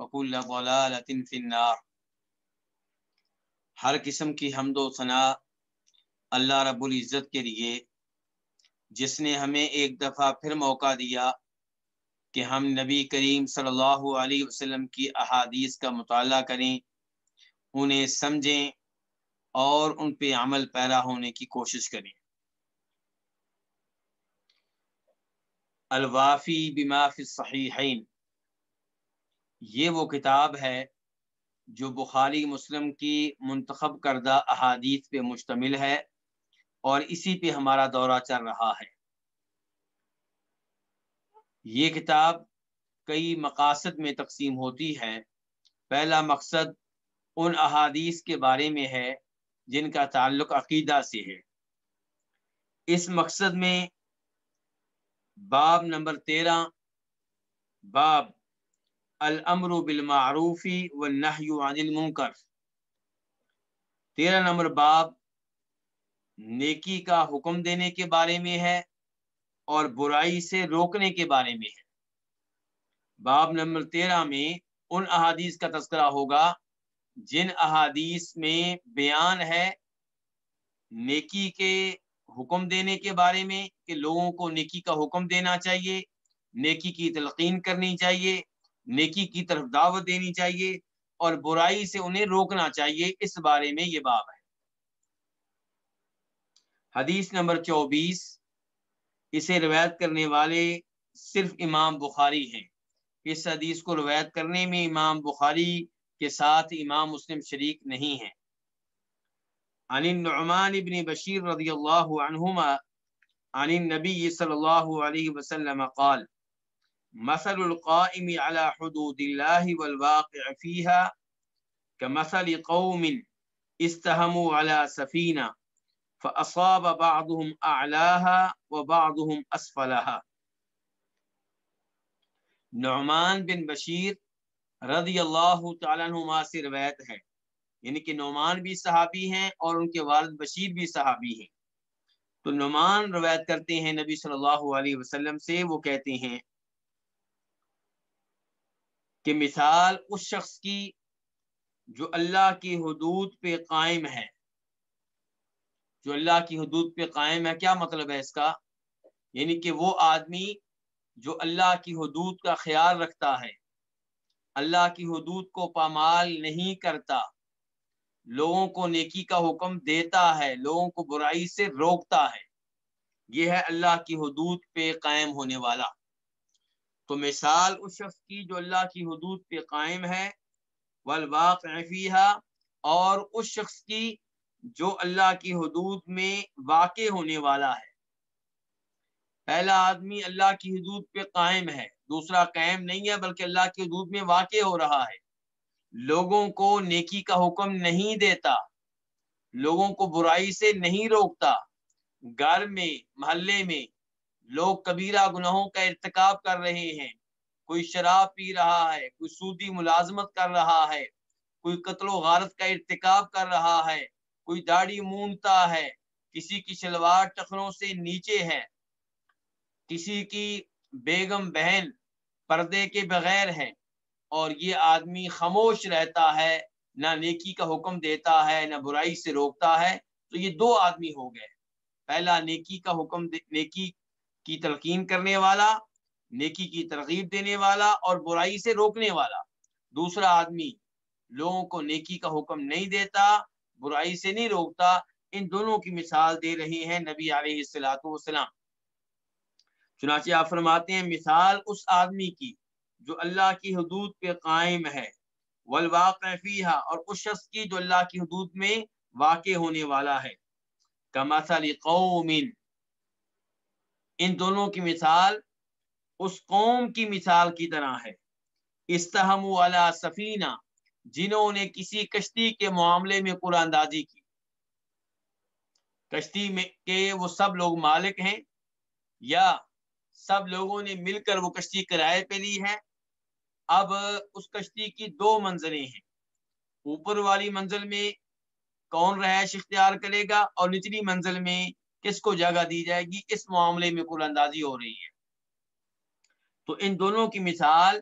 وكل ضلالة في النار۔ ہر قسم کی حمد و ثناء اللہ رب العزت کے لیے، جس نے ہمیں ایک دفعہ پھر موقع دیا کہ ہم نبی کریم صلی اللہ علیہ وسلم کی احادیث کا مطالعہ کریں، انہیں سمجھیں اور ان پہ عمل پیرا ہونے کی کوشش کریں۔ الوافی بما فی الصحیحین۔ یہ وہ کتاب ہے جو بخاری مسلم کی منتخب کردہ احادیث پہ مشتمل ہے اور اسی پہ ہمارا دورہ چل رہا ہے۔ یہ کتاب کئی مقاصد میں تقسیم ہوتی ہے۔ پہلا مقصد ان احادیث کے بارے میں ہے جن کا تعلق عقیدہ سے ہے۔ اس مقصد میں باب نمبر تیرہ، باب الامر بالمعروف والنهي عن المنکر۔ تیرہ نمبر باب نیکی کا حکم دینے کے بارے میں ہے اور برائی سے روکنے کے بارے میں ہے۔ باب نمبر تیرہ میں ان احادیث کا تذکرہ ہوگا جن احادیث میں بیان ہے نیکی کے حکم دینے کے بارے میں کہ لوگوں کو نیکی کا حکم دینا چاہیے، نیکی کی تلقین کرنی چاہیے نیکی کی طرف دعوت دینی چاہیے اور برائی سے انہیں روکنا چاہیے، اس بارے میں یہ باب ہے۔ حدیث نمبر چوبیس، اسے روایت کرنے والے صرف امام بخاری ہیں۔ اس حدیث کو روایت کرنے میں امام بخاری کے ساتھ امام مسلم شریک نہیں ہیں۔ عن النعمان بن بشیر رضی اللہ عنہما، عن النبی صلی اللہ علیہ وسلم قال مثل القائم على حدود الله والواقع فيها كمثل قوم استهموا على سفينة فأصاب بعضهم أعلاها وبعضهم أسفلها. نعمان بن بشیر رضی اللہ تعالیٰ عنہما سے روایت ہے یعنی کہ نعمان بھی صحابی ہیں اور ان کے والد بشیر بھی صحابی ہیں۔ تو نعمان روایت کرتے ہیں نبی صلی اللہ علیہ وسلم سے، وہ کہتے ہیں کہ مثال اس شخص کی جو اللہ کی حدود پہ قائم ہے۔ جو اللہ کی حدود پہ قائم ہے، کیا مطلب ہے اس کا؟ یعنی کہ وہ آدمی جو اللہ کی حدود کا خیال رکھتا ہے، اللہ کی حدود کو پامال نہیں کرتا، لوگوں کو نیکی کا حکم دیتا ہے، لوگوں کو برائی سے روکتا ہے، یہ ہے اللہ کی حدود پہ قائم ہونے والا۔ تو مثال اس شخص کی جو اللہ کی حدود پہ قائم ہے، والواقع فیہا، اور اس شخص کی جو اللہ کی حدود میں واقع ہونے والا ہے۔ پہلا آدمی اللہ کی حدود پہ قائم ہے، دوسرا قائم نہیں ہے، بلکہ اللہ کی حدود میں واقع ہو رہا ہے۔ لوگوں کو نیکی کا حکم نہیں دیتا، لوگوں کو برائی سے نہیں روکتا۔ گھر میں، محلے میں لوگ کبیرہ گناہوں کا ارتکاب کر رہے ہیں۔ کوئی شراب پی رہا ہے، کوئی سودی ملازمت کر رہا ہے، کوئی قتل و غارت کا ارتکاب کر رہا ہے، کوئی داڑھی مونتا ہے، کسی کی شلوار ٹخنوں سے نیچے ہے، کسی کی بیگم بہن پردے کے بغیر ہے، اور یہ آدمی خاموش رہتا ہے، نہ نیکی کا حکم دیتا ہے، نہ برائی سے روکتا ہے۔ تو یہ دو آدمی ہو گئے۔ پہلا نیکی کا حکم نیکی کی تلقین کرنے والا، نیکی کی ترغیب دینے والا اور برائی سے روکنے والا۔ دوسرا آدمی لوگوں کو نیکی کا حکم نہیں دیتا، برائی سے نہیں روکتا۔ ان دونوں کی مثال دے رہی ہیں نبی علیہ السلاۃ والسلام۔ چنانچہ آپ فرماتے ہیں، مثال اس آدمی کی جو اللہ کی حدود پہ قائم ہے۔ والواقع فیہا، اور اس شخص کی جو اللہ کی حدود میں واقع ہونے والا ہے۔ کمثل قوم ان دونوں کی مثال اس قوم کی مثال کی طرح ہے۔ استحم والا سفینہ، جنہوں نے کسی کشتی کے معاملے میں قرآن اندازی کی۔ کشتی میں کے وہ سب لوگ مالک ہیں یا سب لوگوں نے مل کر وہ کشتی کرائے پہ لی ہے۔ اب اس کشتی کی دو منزلیں ہیں۔ اوپر والی منزل میں کون رہائش اختیار کرے گا اور نچلی منزل میں کس کو جگہ دی جائے گی، اس معاملے میں قرآن اندازی ہو رہی ہے۔ تو ان دونوں کی مثال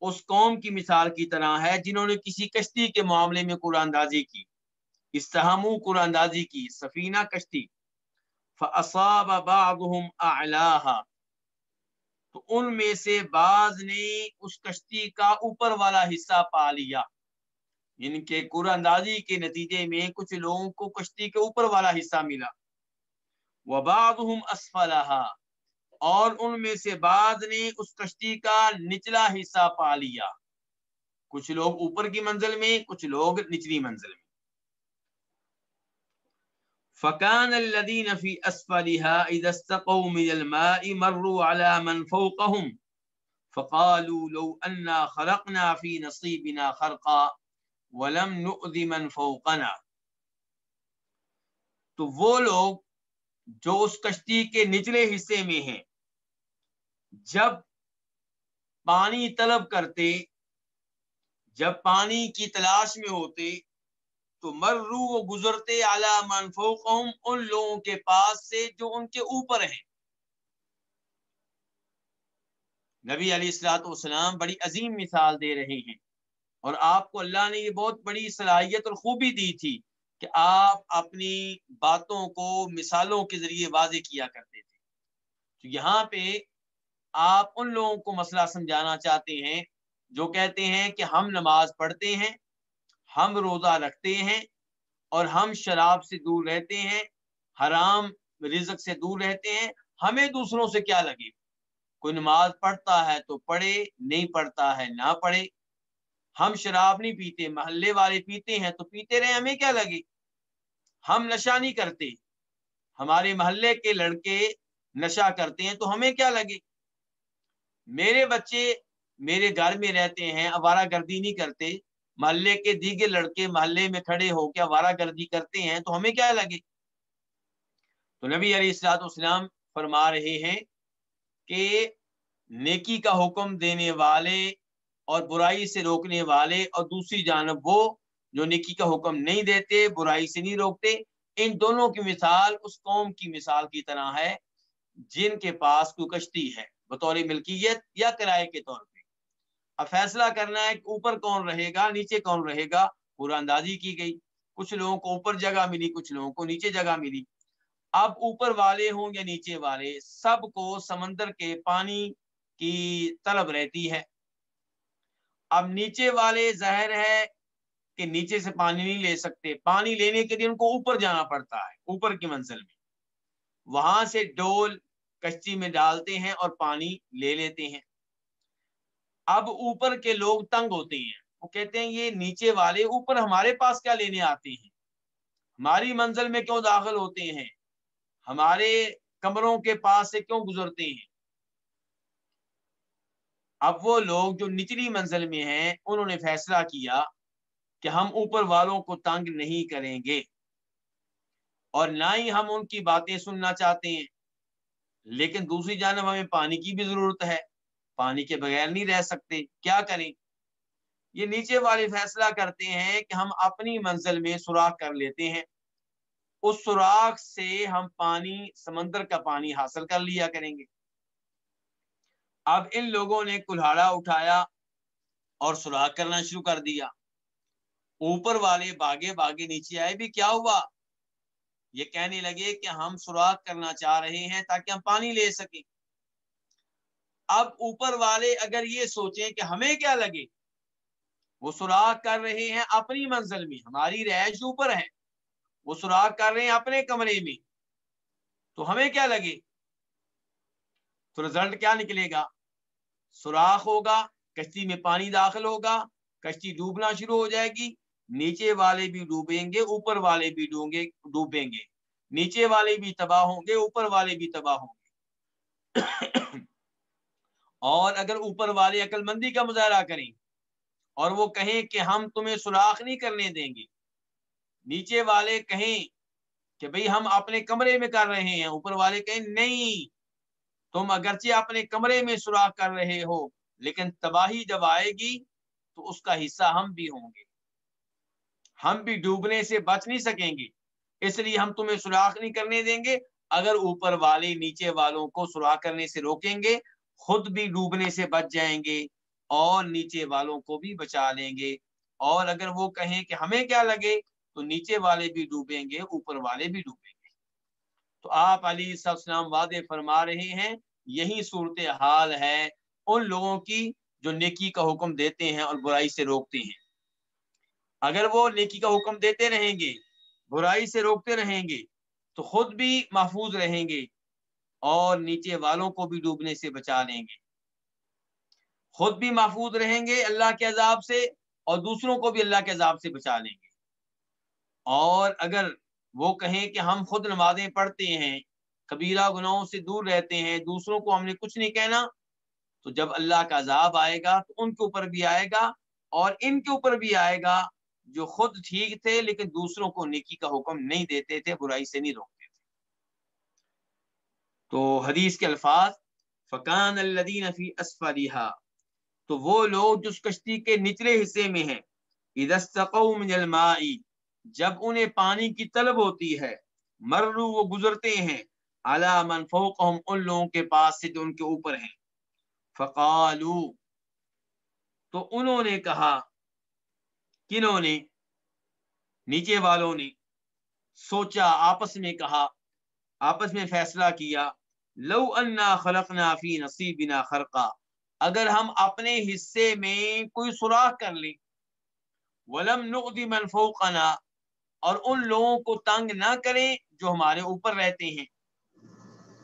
اس قوم کی مثال کی طرح ہے جنہوں نے کسی کشتی کے معاملے میں قرآن اندازی کی۔ استحم قرآن اندازی کی، سفینہ کشتی۔ فصاب بعضهم اعلاها تو ان میں سے بعض نے اس کشتی کا اوپر والا حصہ پا لیا۔ ان کے قرآن اندازی کے نتیجے میں کچھ لوگوں کو کشتی کے اوپر والا حصہ ملا۔ وبعضهم اسفلها اور ان میں سے بعض نے اس کشتی کا نچلا حصہ پا لیا۔ کچھ لوگ اوپر کی منزل میں، کچھ لوگ نچلی منزل میں۔ فكان الذين في أسفلها إذا استقوا من الماء مروا على من فوقهم، فقالوا لو أنا خرقنا في نصيبنا خرقا ولم نؤذ من فوقنا۔ تو وہ لوگ جو اس کشتی کے نچلے حصے میں ہیں۔ جب پانی طلب کرتے، جب پانی کی تلاش میں ہوتے، تو مرو وہ گزرتے اعلیٰ منفوقہم ان لوگوں کے پاس سے جو ان کے اوپر ہیں۔ نبی علیہ السلاۃ والسلام بڑی عظیم مثال دے رہے ہیں۔ اور آپ کو اللہ نے یہ بہت بڑی صلاحیت اور خوبی دی تھی۔ کہ آپ اپنی باتوں کو مثالوں کے ذریعے واضح کیا کرتے تھے۔ تو یہاں پہ آپ ان لوگوں کو مسئلہ سمجھانا چاہتے ہیں جو کہتے ہیں کہ ہم نماز پڑھتے ہیں، ہم روزہ رکھتے ہیں اور ہم شراب سے دور رہتے ہیں، حرام رزق سے دور رہتے ہیں۔ ہمیں دوسروں سے کیا لگے؟ کوئی نماز پڑھتا ہے تو پڑھے، نہیں پڑھتا ہے نہ پڑھے۔ ہم شراب نہیں پیتے، محلے والے پیتے ہیں تو پیتے رہے، ہمیں کیا لگے؟ ہم نشہ نہیں کرتے۔ ہمارے محلے کے لڑکے نشہ کرتے ہیں تو ہمیں کیا لگے؟ میرے بچے میرے گھر میں رہتے ہیں، آوارہ گردی نہیں کرتے۔ محلے کے دیگر لڑکے محلے میں کھڑے ہو کے وارہ گردی کرتے ہیں تو ہمیں کیا لگے؟ تو نبی علیہ السلاط اسلام فرما رہے ہیں کہ نیکی کا حکم دینے والے اور برائی سے روکنے والے اور دوسری جانب وہ جو نیکی کا حکم نہیں دیتے، برائی سے نہیں روکتے، ان دونوں کی مثال اس قوم کی مثال کی طرح ہے، جن کے پاس کوئی کشتی ہے۔ بطور ملکیت یا کرائے کے طور پہ۔ اب فیصلہ کرنا ہے کہ اوپر کون رہے گا، نیچے کون رہے گا۔ پورا اندازی کی گئی۔ کچھ لوگوں کو اوپر جگہ ملی، کچھ لوگوں کو نیچے جگہ ملی۔ اب اوپر والے ہوں یا نیچے والے، سب کو سمندر کے پانی کی طلب رہتی ہے۔ اب نیچے والے ظاہر ہے کہ نیچے سے پانی نہیں لے سکتے۔ پانی لینے کے لیے ان کو اوپر جانا پڑتا ہے، اوپر کی منزل میں۔ وہاں سے ڈول کشتی میں ڈالتے ہیں اور پانی لے لیتے ہیں۔ اب اوپر کے لوگ تنگ ہوتے ہیں۔ وہ کہتے ہیں، یہ نیچے والے اوپر ہمارے پاس کیا لینے آتے ہیں؟ ہماری منزل میں کیوں داخل ہوتے ہیں؟ ہمارے کمروں کے پاس سے کیوں گزرتے ہیں؟ اب وہ لوگ جو نچلی منزل میں ہیں، انہوں نے فیصلہ کیا کہ ہم اوپر والوں کو تنگ نہیں کریں گے اور نہ ہی ہم ان کی باتیں سننا چاہتے ہیں۔ لیکن دوسری جانب ہمیں پانی کی بھی ضرورت ہے۔ پانی کے بغیر نہیں رہ سکتے۔ کیا کریں؟ یہ نیچے والے فیصلہ کرتے ہیں کہ ہم اپنی منزل میں سوراخ کر لیتے ہیں۔ اس سوراخ سے ہم پانی، سمندر کا پانی حاصل کر لیا کریں گے۔ اب ان لوگوں نے کلہاڑا اٹھایا اور سوراخ کرنا شروع کر دیا۔ اوپر والے باغے باغے نیچے آئے بھی کیا ہوا؟ یہ کہنے لگے کہ ہم سوراخ کرنا چاہ رہے ہیں تاکہ ہم پانی لے سکیں۔ اب اوپر والے اگر یہ سوچیں کہ ہمیں کیا لگے؟ وہ سوراخ کر رہے ہیں اپنی منزل میں، ہماری رہائش اوپر ہے۔ وہ سوراخ کر رہے ہیں اپنے کمرے میں۔ تو ہمیں کیا لگے؟ تو رزلٹ کیا نکلے گا؟ سوراخ ہوگا، کشتی میں پانی داخل ہوگا، کشتی ڈوبنا شروع ہو جائے گی۔ نیچے والے بھی ڈوبیں گے، اوپر والے بھی ڈوبیں ڈوبیں گے۔ نیچے والے بھی تباہ ہوں گے، اوپر والے بھی تباہ ہوں گے۔ اور اگر اوپر والے عقل مندی کا مظاہرہ کریں اور وہ کہیں کہ ہم تمہیں سوراخ نہیں کرنے دیں گے، نیچے والے کہیں کہ بھئی ہم اپنے کمرے میں کر رہے ہیں، اوپر والے کہیں نہیں، تم اگرچہ اپنے کمرے میں سوراخ کر رہے ہو، لیکن تباہی جب آئے گی تو اس کا حصہ ہم بھی ہوں گے۔ ہم بھی ڈوبنے سے بچ نہیں سکیں گے۔ اس لیے ہم تمہیں سوراخ نہیں کرنے دیں گے۔ اگر اوپر والے نیچے والوں کو سوراخ کرنے سے روکیں گے، خود بھی ڈوبنے سے بچ جائیں گے اور نیچے والوں کو بھی بچا لیں گے۔ اور اگر وہ کہیں کہ ہمیں کیا لگے، تو نیچے والے بھی ڈوبیں گے، اوپر والے بھی ڈوبیں گے۔ تو آپ علی السلام وعدے فرما رہے ہیں، یہی صورت حال ہے۔ ان لوگوں کی جو نیکی کا حکم دیتے ہیں اور برائی سے روکتے ہیں۔ اگر وہ نیکی کا حکم دیتے رہیں گے، برائی سے روکتے رہیں گے، تو خود بھی محفوظ رہیں گے اور نیچے والوں کو بھی ڈوبنے سے بچا لیں گے۔ خود بھی محفوظ رہیں گے اللہ کے عذاب سے اور دوسروں کو بھی اللہ کے عذاب سے بچا لیں گے۔ اور اگر وہ کہیں کہ ہم خود نمازیں پڑھتے ہیں، کبیرہ گناہوں سے دور رہتے ہیں، دوسروں کو ہم نے کچھ نہیں کہنا، تو جب اللہ کا عذاب آئے گا تو ان کے اوپر بھی آئے گا اور ان کے اوپر بھی آئے گا جو خود ٹھیک تھے لیکن دوسروں کو نیکی کا حکم نہیں دیتے تھے، برائی سے نہیں روکتے تھے۔ تو حدیث کے الفاظ فقان الدین فی تو وہ لوگ جس کشتی کے نچلے حصے میں ہیں۔ من الماء۔ جب انہیں پانی کی طلب ہوتی ہے مرو وہ گزرتے ہیں۔ اعلی من فوقهم، ان لوگوں کے پاس سے جو ان کے اوپر ہیں۔ فقالو تو انہوں نے کہا کنہوں نے نیچے والوں نے سوچا، آپس میں کہا، آپس میں فیصلہ کیا، لو انا خلقنا فی نصیبنا خرقا اگر ہم اپنے حصے میں کوئی سوراخ کر لیں، ولم نقدی من فوقنا، اور ان لوگوں کو تنگ نہ کریں جو ہمارے اوپر رہتے ہیں۔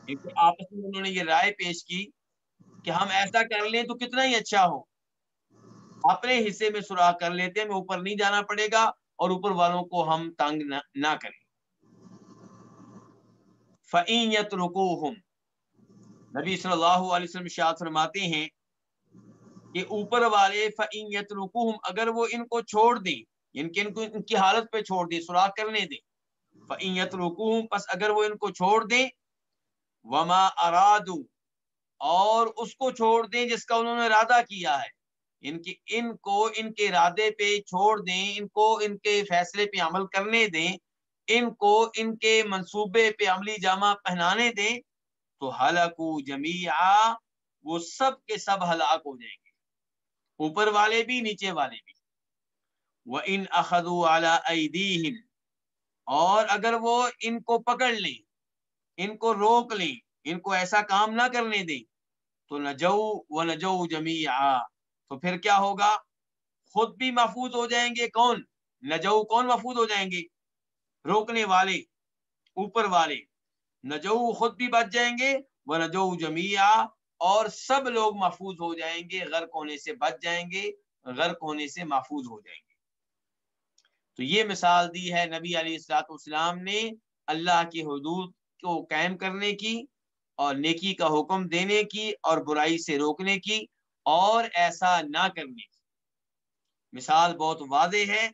یعنی آپس میں انہوں نے یہ رائے پیش کی کہ ہم ایسا کر لیں تو کتنا ہی اچھا ہو۔ اپنے حصے میں سوراخ کر لیتے ہیں اوپر نہیں جانا پڑے گا اور اوپر والوں کو ہم تنگ نہ کریں۔ فعیت رکو نبی صلی اللہ علیہ وسلم شاد فرماتے ہیں کہ اوپر والے فعیت رکو اگر وہ ان کو چھوڑ دیں یعنی ان کے ان کو ان کی حالت پہ چھوڑ دیں سوراخ کرنے دیں۔ فعیت رکو بس اگر وہ ان کو چھوڑ دیں، وما ارادو اور اس کو چھوڑ دیں جس کا انہوں نے ارادہ کیا ہے۔ ان کی، ان کو ان کے ارادے پہ چھوڑ دیں، ان کو ان کے فیصلے پہ عمل کرنے دیں، ان کو ان کے منصوبے پہ عملی جامہ پہنانے دیں، تو ہلاکو جمیا وہ سب کے سب ہلاک ہو جائیں گے۔ اوپر والے بھی، نیچے والے بھی۔ وہ ان اخدو اعلی اور اگر وہ ان کو پکڑ لیں، ان کو روک لیں، ان کو ایسا کام نہ کرنے دیں، تو نجو و نجو جمیا تو پھر کیا ہوگا؟ خود بھی محفوظ ہو جائیں گے کون؟ نجو کون محفوظ ہو جائیں گے؟ روکنے والے، اوپر والے۔ نجو خود بھی بچ جائیں گے وہ نجو جمیا اور سب لوگ محفوظ ہو جائیں گے، غرق ہونے سے بچ جائیں گے، غرق ہونے سے محفوظ ہو جائیں گے۔ تو یہ مثال دی ہے نبی علیہ السلاط اسلام نے اللہ کی حدود کو قائم کرنے کی اور نیکی کا حکم دینے کی اور برائی سے روکنے کی۔ اور ایسا نہ کرنے کی مثال بہت واضح ہے۔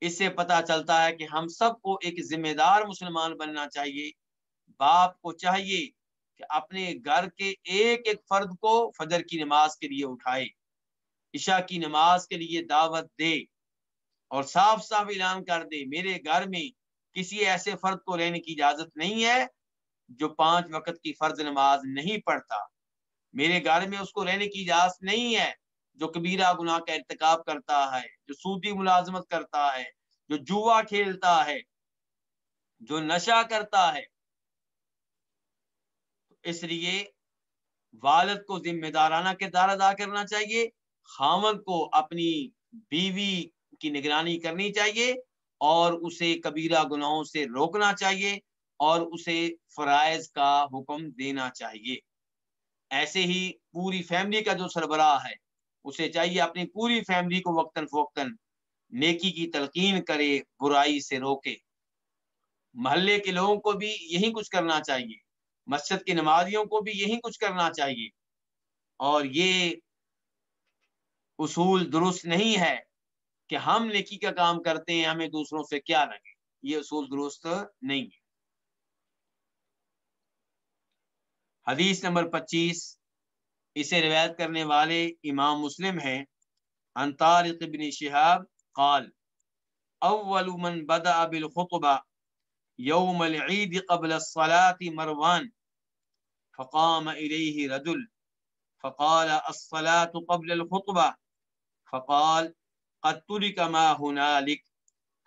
اس سے پتا چلتا ہے کہ ہم سب کو ایک ذمہ دار مسلمان بننا چاہیے۔ باپ کو چاہیے کہ اپنے گھر کے ایک ایک فرد کو فجر کی نماز کے لیے اٹھائے، عشاء کی نماز کے لیے دعوت دے اور صاف صاف اعلان کر دے، میرے گھر میں کسی ایسے فرد کو رہنے کی اجازت نہیں ہے جو پانچ وقت کی فرض نماز نہیں پڑھتا۔ میرے گھر میں اس کو رہنے کی اجازت نہیں ہے، جو کبیرہ گناہ کا ارتکاب کرتا ہے، جو سودی ملازمت کرتا ہے، جو جوا کھیلتا ہے، جو نشہ کرتا ہے۔ اس لیے والد کو ذمہ دارانہ کردار ادا کرنا چاہیے، خامد کو اپنی بیوی کی نگرانی کرنی چاہیے اور اسے کبیرہ گناہوں سے روکنا چاہیے اور اسے فرائض کا حکم دینا چاہیے۔ ایسے ہی پوری فیملی کا جو سربراہ ہے، اسے چاہیے اپنی پوری فیملی کو وقتاً فوقتاً نیکی کی تلقین کرے، برائی سے روکے۔ محلے کے لوگوں کو بھی یہی کچھ کرنا چاہیے۔ مسجد کے نمازیوں کو بھی یہی کچھ کرنا چاہیے۔ اور یہ اصول درست نہیں ہے کہ ہم نیکی کا کام کرتے ہیں، ہمیں دوسروں سے کیا لگے۔ یہ اصول درست نہیں ہے۔ حدیث نمبر پچیس۔ اسے روایت کرنے والے امام مسلم ہیں۔ انطارق بن شہاب قال، اول من بدأ بالخطبہ يوم العيد قبل الصلاة مروان، فقام إليه رجل، فقال الصلاة قبل الخطبة فقال قد ترك ما هنالك،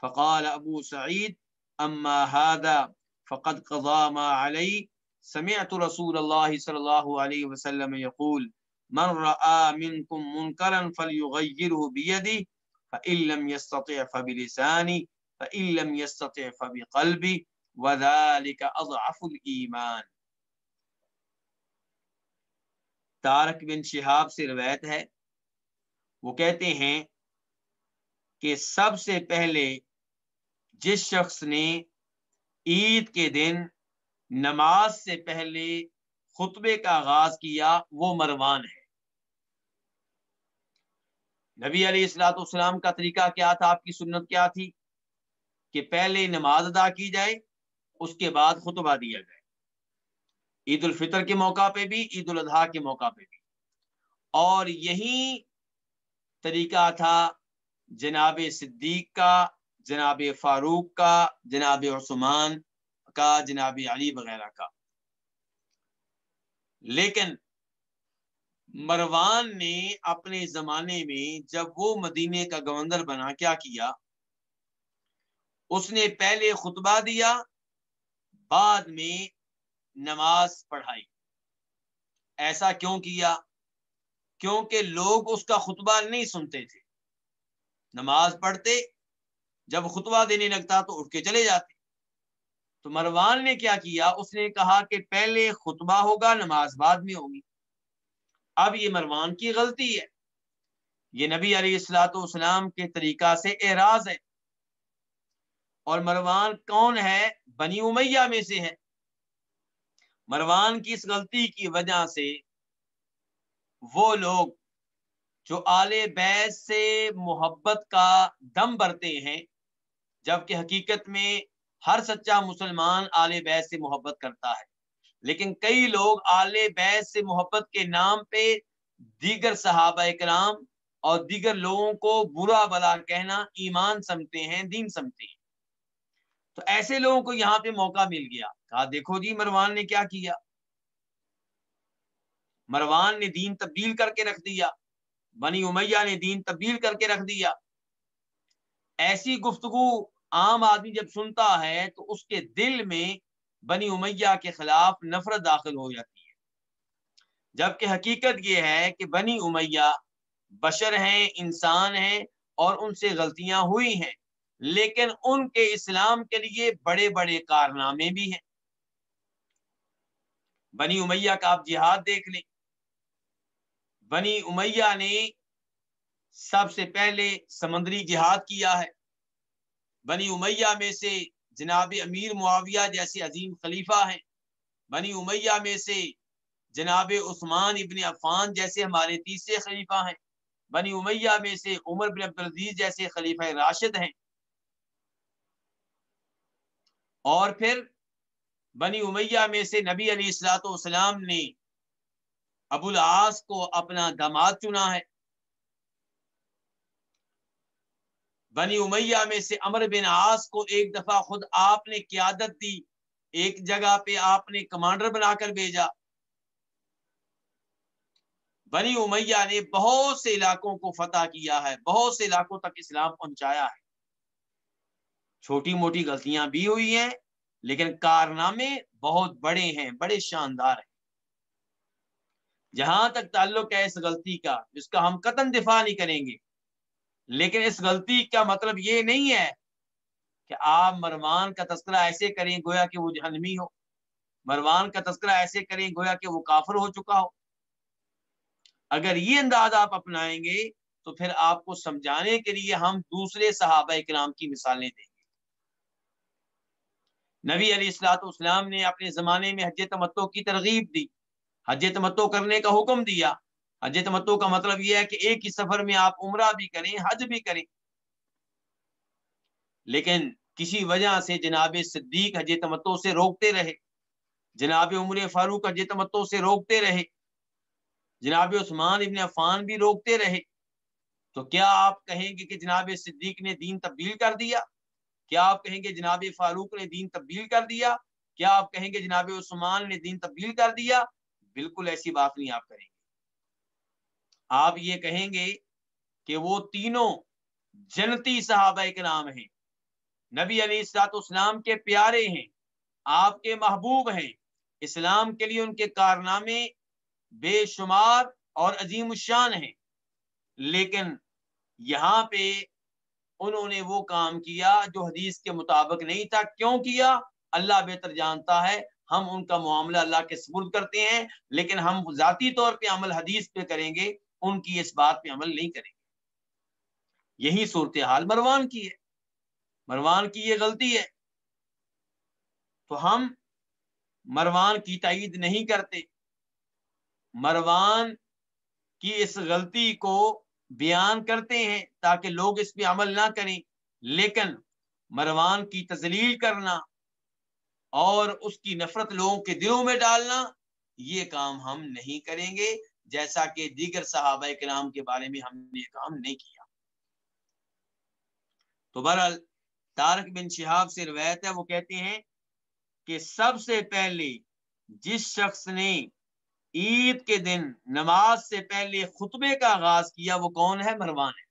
فقال أبو سعيد أما هذا فقد قضى ما علي سمعت رسول الله صلى الله عليه وسلم يقول من رأى منكم منكرا فليغيره بيده فإن لم يستطع فبلسانه فإن لم يستطع فبقلبي وذلك أضعف الإيمان تارک بن شہاب سے روایت ہے، وہ کہتے ہیں کہ سب سے پہلے جس شخص نے عید کے دن نماز سے پہلے خطبے کا آغاز کیا، وہ مروان ہے۔ نبی علیہ السلاۃ والسلام کا طریقہ کیا تھا؟ آپ کی سنت کیا تھی؟ کہ پہلے نماز ادا کی جائے، اس کے بعد خطبہ دیا جائے۔ عید الفطر کے موقع پہ بھی، عید الاضحیٰ کے موقع پہ بھی۔ اور یہی طریقہ تھا جناب صدیق کا، جناب فاروق کا، جناب عثمان کا جناب علی وغیرہ کا۔ لیکن مروان نے اپنے زمانے میں جب وہ مدینے کا گورنر بنا، کیا کیا؟ اس نے پہلے خطبہ دیا، بعد میں نماز پڑھائی۔ ایسا کیوں کیا؟ کیونکہ لوگ اس کا خطبہ نہیں سنتے تھے۔ نماز پڑھتے، جب خطبہ دینے لگتا تو اٹھ کے چلے جاتے۔ تو مروان نے کیا کیا؟ اس نے کہا کہ پہلے خطبہ ہوگا، نماز بعد میں ہوگی۔ اب یہ مروان کی غلطی ہے۔ یہ نبی علیہ السلاۃ والسلام کے طریقہ سے اعراض ہے۔ اور مروان کون ہے؟ بنی امیہ میں سے ہے۔ مروان کی اس غلطی کی وجہ سے وہ لوگ جو آل بیس سے محبت کا دم بھرتے ہیں، جبکہ حقیقت میں ہر سچا مسلمان آل بیس سے محبت کرتا ہے۔ لیکن کئی لوگ آل بیس سے محبت کے نام پہ دیگر صحابہ کرام اور دیگر لوگوں کو برا بلا کہنا ایمان سمتے ہیں، دین سمتے ہیں۔ تو ایسے لوگوں کو یہاں پہ موقع مل گیا۔ کہا، دیکھو جی مروان نے کیا کیا؟ مروان نے دین تبدیل کر کے رکھ دیا۔ بنی امیہ نے دین تبدیل کر کے رکھ دیا۔ ایسی گفتگو عام آدمی جب سنتا ہے تو اس کے دل میں بنی امیہ کے خلاف نفرت داخل ہو جاتی ہے۔ جبکہ حقیقت یہ ہے کہ بنی امیہ بشر ہیں، انسان ہیں اور ان سے غلطیاں ہوئی ہیں، لیکن ان کے اسلام کے لیے بڑے بڑے کارنامے بھی ہیں۔ بنی امیہ کا آپ جہاد دیکھ لیں۔ بنی امیہ نے سب سے پہلے سمندری جہاد کیا ہے۔ بنی امیہ میں سے جناب امیر معاویہ جیسے عظیم خلیفہ ہیں۔ بنی امیہ میں سے جناب عثمان ابن عفان جیسے ہمارے تیسرے خلیفہ ہیں۔ بنی امیہ میں سے عمر بن عبدالعزیز جیسے خلیفہ راشد ہیں۔ اور پھر بنی امیہ میں سے نبی علی السلاۃ والسلام نے ابو العاص کو اپنا دماد چنا ہے۔ بنی امیہ میں سے امر بن آس کو ایک دفعہ خود آپ نے قیادت دی، ایک جگہ پہ آپ نے کمانڈر بنا کر بھیجا۔ بنی امیہ نے بہت سے علاقوں کو فتح کیا ہے، بہت سے علاقوں تک اسلام پہنچایا ہے۔ چھوٹی موٹی غلطیاں بھی ہوئی ہیں، لیکن کارنامے بہت بڑے ہیں، بڑے شاندار ہیں۔ جہاں تک تعلق ہے اس غلطی کا جس کا ہم قتل دفاع نہیں کریں گے۔ لیکن اس غلطی کا مطلب یہ نہیں ہے کہ آپ مروان کا تذکرہ ایسے کریں گویا کہ وہ جہنمی ہو۔ مروان کا تذکرہ ایسے کریں گویا کہ وہ کافر ہو چکا ہو۔ اگر یہ انداز آپ اپنائیں گے تو پھر آپ کو سمجھانے کے لیے ہم دوسرے صحابہ اکرام کی مثالیں دیں گے۔ نبی علیہ السلاط اسلام نے اپنے زمانے میں حج تمتو کی ترغیب دی۔ حج تمتو کرنے کا حکم دیا۔ ہاں، حج تمتو کا مطلب یہ ہے کہ ایک ہی سفر میں آپ عمرہ بھی کریں، حج بھی کریں۔ لیکن کسی وجہ سے جناب صدیق حج تمتو سے روکتے رہے، جناب عمر فاروق حج تمتو سے روکتے رہے، جناب عثمان ابن عفان بھی روکتے رہے۔ تو کیا آپ کہیں گے کہ جناب صدیق نے دین تبدیل کر دیا؟ کیا آپ کہیں گے جناب فاروق نے دین تبدیل کر دیا؟ کیا آپ کہیں گے جناب عثمان نے دین تبدیل کر دیا؟ بالکل ایسی بات نہیں آپ کریں گے۔ آپ یہ کہیں گے کہ وہ تینوں جنتی صحابہ کے نام ہیں۔ نبی علی السلاط اسلام کے پیارے ہیں، آپ کے محبوب ہیں۔ اسلام کے لیے ان کے کارنامے بے شمار اور عظیم الشان ہیں۔ لیکن یہاں پہ انہوں نے وہ کام کیا جو حدیث کے مطابق نہیں تھا۔ کیوں کیا؟ اللہ بہتر جانتا ہے۔ ہم ان کا معاملہ اللہ کے سپرد کرتے ہیں، لیکن ہم ذاتی طور پہ عمل حدیث پہ کریں گے۔ ان کی اس بات پہ عمل نہیں کریں گے۔ یہی صورتحال مروان کی ہے۔ مروان کی یہ غلطی ہے۔ تو ہم مروان کی تائید نہیں کرتے۔ مروان کی اس غلطی کو بیان کرتے ہیں تاکہ لوگ اس پہ عمل نہ کریں۔ لیکن مروان کی تزلیل کرنا اور اس کی نفرت لوگوں کے دلوں میں ڈالنا، یہ کام ہم نہیں کریں گے۔ جیسا کہ دیگر صحابہ کرام کے بارے میں ہم نے یہ کام نہیں کیا۔ تو بہرحال تارک بن شہاب سے روایت ہے، وہ کہتے ہیں کہ سب سے پہلے جس شخص نے عید کے دن نماز سے پہلے خطبے کا آغاز کیا، وہ کون ہے؟ مروان ہے۔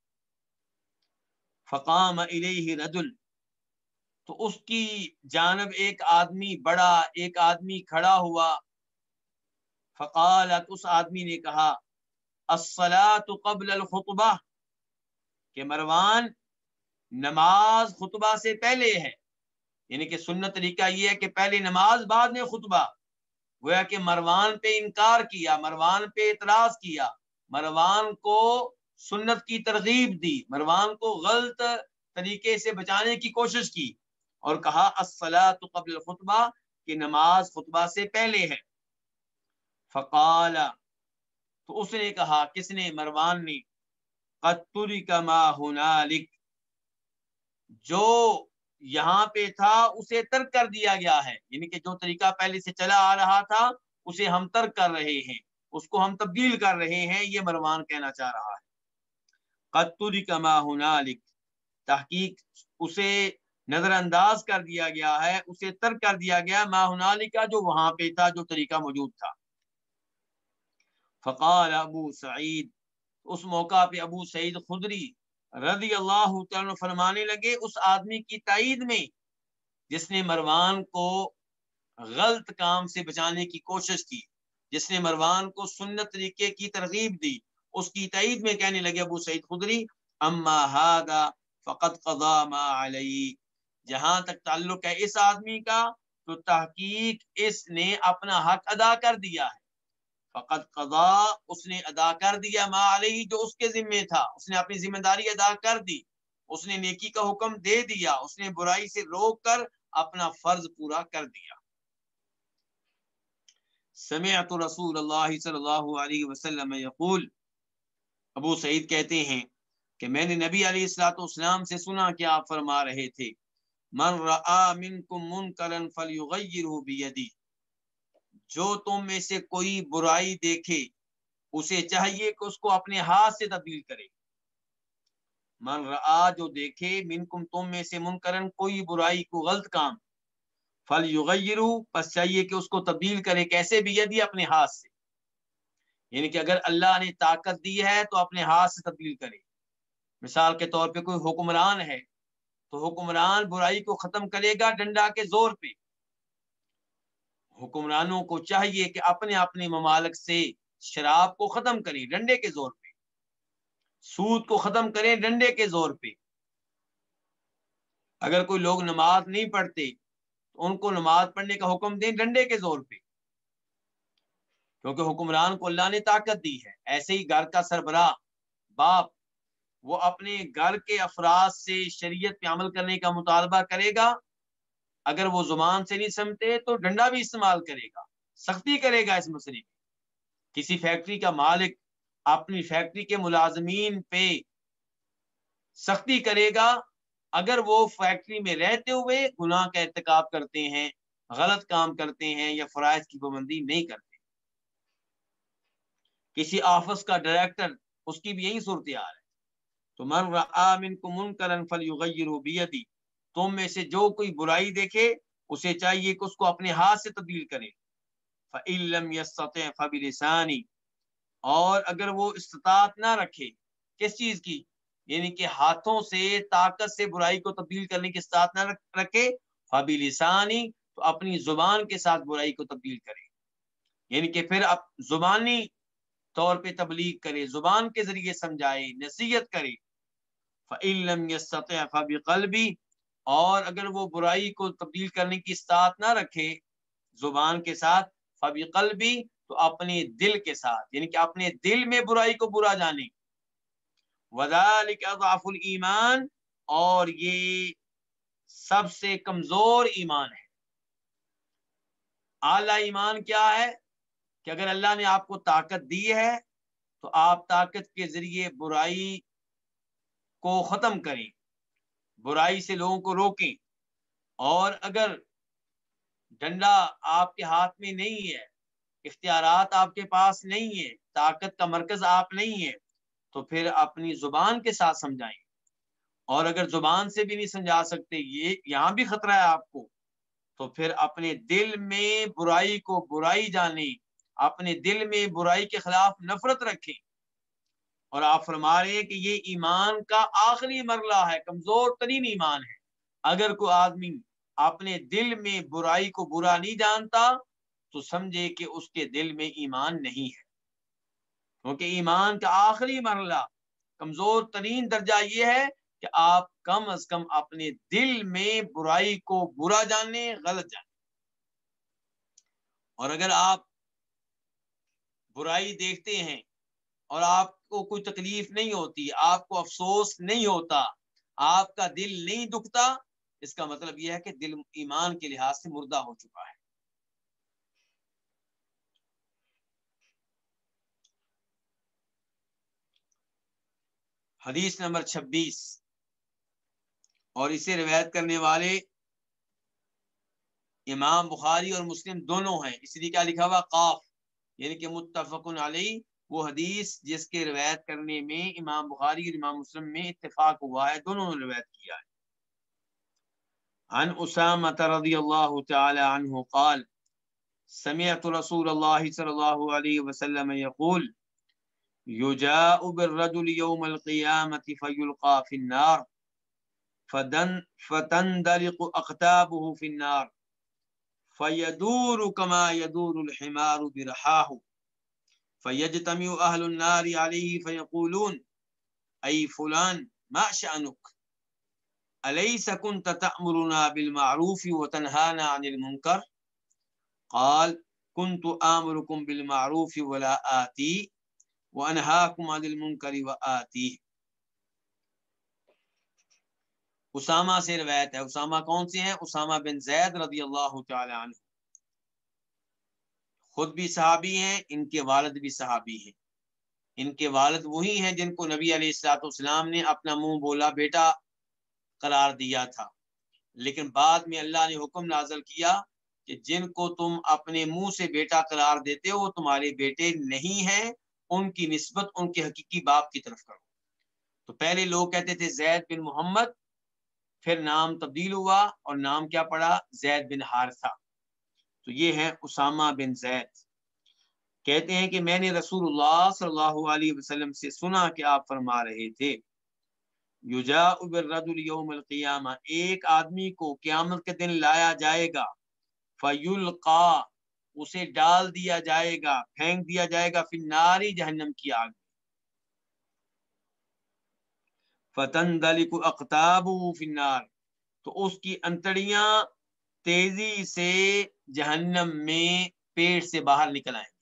فقام الیہ ردل تو اس کی جانب ایک آدمی، بڑا ایک آدمی کھڑا ہوا فقالت، اس آدمی نے کہا، الصلاة قبل الخطبہ، کہ مروان نماز خطبہ سے پہلے ہے۔ یعنی کہ سنت طریقہ یہ ہے کہ پہلے نماز بعد میں خطبہ۔ گویا کہ مروان پہ انکار کیا، مروان پہ اعتراض کیا، مروان کو سنت کی ترغیب دی، مروان کو غلط طریقے سے بچانے کی کوشش کی اور کہا قبل خطبہ کہ نماز خطبہ سے پہلے ہے۔ فقال، تو اس نے کہا، کس نے مروان نے؟ قطری کما ہنالک جو یہاں پہ تھا، اسے ترک کر دیا گیا ہے۔ یعنی کہ جو طریقہ پہلے سے چلا آ رہا تھا، اسے ہم ترک کر رہے ہیں۔ اس کو ہم تبدیل کر رہے ہیں، یہ مروان کہنا چاہ رہا ہے۔ قطری کما ہنالک تحقیق اسے نظر انداز کر دیا گیا ہے، اسے ترک کر دیا گیا۔ ما ہنالک جو وہاں پہ تھا، جو طریقہ موجود تھا۔ فقال ابو سعید، اس موقع پہ ابو سعید خدری رضی اللہ تعالیٰ فرمانے لگے، اس آدمی کی تائید میں جس نے مروان کو غلط کام سے بچانے کی کوشش کی، جس نے مروان کو سنت طریقے کی ترغیب دی، اس کی تائید میں کہنے لگے ابو سعید خدری، اما ہادا فقط قضا ما علی۔ جہاں تک تعلق ہے اس آدمی کا، تو تحقیق اس نے اپنا حق ادا کر دیا ہے۔ فقط قضا، اس نے ادا کر دیا ما علیہ جو اس کے ذمے تھا۔ اس نے اپنی ذمہ داری ادا کر دی۔ اس نے نیکی کا حکم دے دیا۔ اس نے برائی سے روک کر اپنا فرض پورا کر دیا۔ سمعت رسول اللہ صلی اللہ علیہ وسلم یقول، ابو سعید کہتے ہیں کہ میں نے نبی علیہ السلاۃ والسلام سے سنا کہ آپ فرما رہے تھے، من رآ منکم منکرا فلیغیرہ بیدی جو تم میں سے کوئی برائی دیکھے، اسے چاہیے کہ اس کو اپنے ہاتھ سے تبدیل کرے۔ من رآ جو دیکھے من کم تم میں سے منکرن کوئی برائی کو غلط کام۔ فل یغیرو پس چاہیے کہ اس کو تبدیل کرے، کیسے بھی، یدی اپنے ہاتھ سے۔ یعنی کہ اگر اللہ نے طاقت دی ہے، تو اپنے ہاتھ سے تبدیل کرے۔ مثال کے طور پہ کوئی حکمران ہے، تو حکمران برائی کو ختم کرے گا ڈنڈا کے زور پہ۔ حکمرانوں کو چاہیے کہ اپنے اپنے ممالک سے شراب کو ختم کرے ڈنڈے کے زور پہ۔ سود کو ختم کریں ڈنڈے کے زور پہ۔ اگر کوئی لوگ نماز نہیں پڑھتے، تو ان کو نماز پڑھنے کا حکم دیں ڈنڈے کے زور پہ۔ کیونکہ حکمران کو اللہ نے طاقت دی ہے۔ ایسے ہی گھر کا سربراہ، باپ، وہ اپنے گھر کے افراد سے شریعت پہ عمل کرنے کا مطالبہ کرے گا۔ اگر وہ زبان سے نہیں سمتے تو ڈنڈا بھی استعمال کرے گا، سختی کرے گا اس مسئلے میں۔ کسی فیکٹری کا مالک اپنی فیکٹری کے ملازمین پہ سختی کرے گا، اگر وہ فیکٹری میں رہتے ہوئے گناہ کا ارتکاب کرتے ہیں، غلط کام کرتے ہیں یا فرائض کی پابندی نہیں کرتے۔ کسی آفس کا ڈائریکٹر اس کی بھی یہی صورتحال ہے۔ تو من کو من کرن فل بیدی۔ تم میں سے جو کوئی برائی دیکھے، اسے چاہیے کہ اس کو اپنے ہاتھ سے تبدیل کرے۔ فعلم یستطع فبلسانی اور اگر وہ استطاعت نہ رکھے، کس چیز کی؟ یعنی کہ ہاتھوں سے، طاقت سے برائی کو تبدیل کرنے کی استطاعت نہ رکھے۔ فبی لسانی تو اپنی زبان کے ساتھ برائی کو تبدیل کرے۔ یعنی کہ پھر اب زبانی طور پہ تبلیغ کرے، زبان کے ذریعے سمجھائے، نصیحت کرے۔ فعلم یستطع فبی قلبی اور اگر وہ برائی کو تبدیل کرنے کی استطاعت نہ رکھے زبان کے ساتھ، فبی قلبی، تو اپنے دل کے ساتھ یعنی کہ اپنے دل میں برائی کو برا جانے۔ وزالف المان اور یہ سب سے کمزور ایمان ہے۔ اعلی ایمان کیا ہے؟ کہ اگر اللہ نے آپ کو طاقت دی ہے، تو آپ طاقت کے ذریعے برائی کو ختم کریں۔ برائی سے لوگوں کو روکیں۔ اور اگر ڈنڈا آپ کے ہاتھ میں نہیں ہے، اختیارات آپ کے پاس نہیں ہے طاقت کا مرکز آپ نہیں ہے تو پھر اپنی زبان کے ساتھ سمجھائیں۔ اور اگر زبان سے بھی نہیں سمجھا سکتے، یہ یہاں بھی خطرہ ہے آپ کو، تو پھر اپنے دل میں برائی کو برائی جانیں۔ اپنے دل میں برائی کے خلاف نفرت رکھیں۔ اور آپ فرما رہے ہیں کہ یہ ایمان کا آخری مرلہ ہے، کمزور ترین ایمان ہے۔ اگر کوئی آدمی اپنے دل میں برائی کو برا نہیں جانتا، تو سمجھے کہ اس کے دل میں ایمان نہیں ہے۔ کیونکہ ایمان کا آخری مرحلہ، کمزور ترین درجہ یہ ہے کہ آپ کم از کم اپنے دل میں برائی کو برا جانے غلط جانے اور اگر آپ برائی دیکھتے ہیں اور آپ کو کوئی تکلیف نہیں ہوتی، آپ کو افسوس نہیں ہوتا، آپ کا دل نہیں دکھتا، اس کا مطلب یہ ہے کہ دل ایمان کے لحاظ سے مردہ ہو چکا ہے۔ حدیث نمبر چھبیس۔ اور اسے روایت کرنے والے امام بخاری اور مسلم دونوں ہیں۔ اس لیے کیا لکھا ہوا؟ قاف یعنی کہ متفق علی وہ حدیث جس کے روایت کرنے میں امام بخاری اور امام مسلم میں اتفاق ہوا ہے، دونوں نے روایت کیا ہے۔ عن اسامة رضی اللہ تعالی عنہ قال، سمعت رسول اللہ صلی اللہ علیہ وسلم يقول يجاء بالرجل يوم القيامة فيلقى في النار، فدن فتندلق أقتابه في النار فيدور كما يدور الحمار برحاه فيجتمع أهل النار عليه فيقولون، أي فلان، ما شأنك؟ أليس كنت تأمرنا بالمعروف وتنهانا عن المنكر؟ قال، كنت آمركم بالمعروف ولا آتي وہ انہا کماد المنکری اسامہ سے روایت ہے اسامہ کون سے ہیں؟ اسامہ بن زید رضی اللہ تعالی عنہ۔ خود بھی صحابی ہیں، ان کے والد بھی صحابی ہیں۔ ان کے والد وہی ہیں جن کو نبی علیہ السلاۃ والسلام نے اپنا منہ بولا، بیٹا، قرار دیا تھا۔ لیکن بعد میں اللہ نے حکم نازل کیا کہ جن کو تم اپنے منہ سے بیٹا قرار دیتے ہو وہ تمہارے بیٹے نہیں ہیں، ان کی نسبت، ان کے حقیقی باپ کی طرف کرو۔ تو پہلے لوگ کہتے تھے، زید بن محمد، پھر نام تبدیل ہوا اور نام کیا پڑا؟ زید بن ہارثہ تو یہ ہے اسامہ بن زید۔ کہتے ہیں کہ میں نے رسول اللہ صلی اللہ علیہ وسلم سے سنا کہ آپ فرما رہے تھے اليوم القیامہ، ایک آدمی کو قیامت کے دن لایا جائے گا، فیلقا، اسے ڈال دیا جائے گا، پھینک دیا جائے گا پھر ناری جہنم کی آگ فتن دلی کو اختاب فنار تو اس کی انتڑیاں تیزی سے جہنم میں پیٹ سے باہر نکل آئیں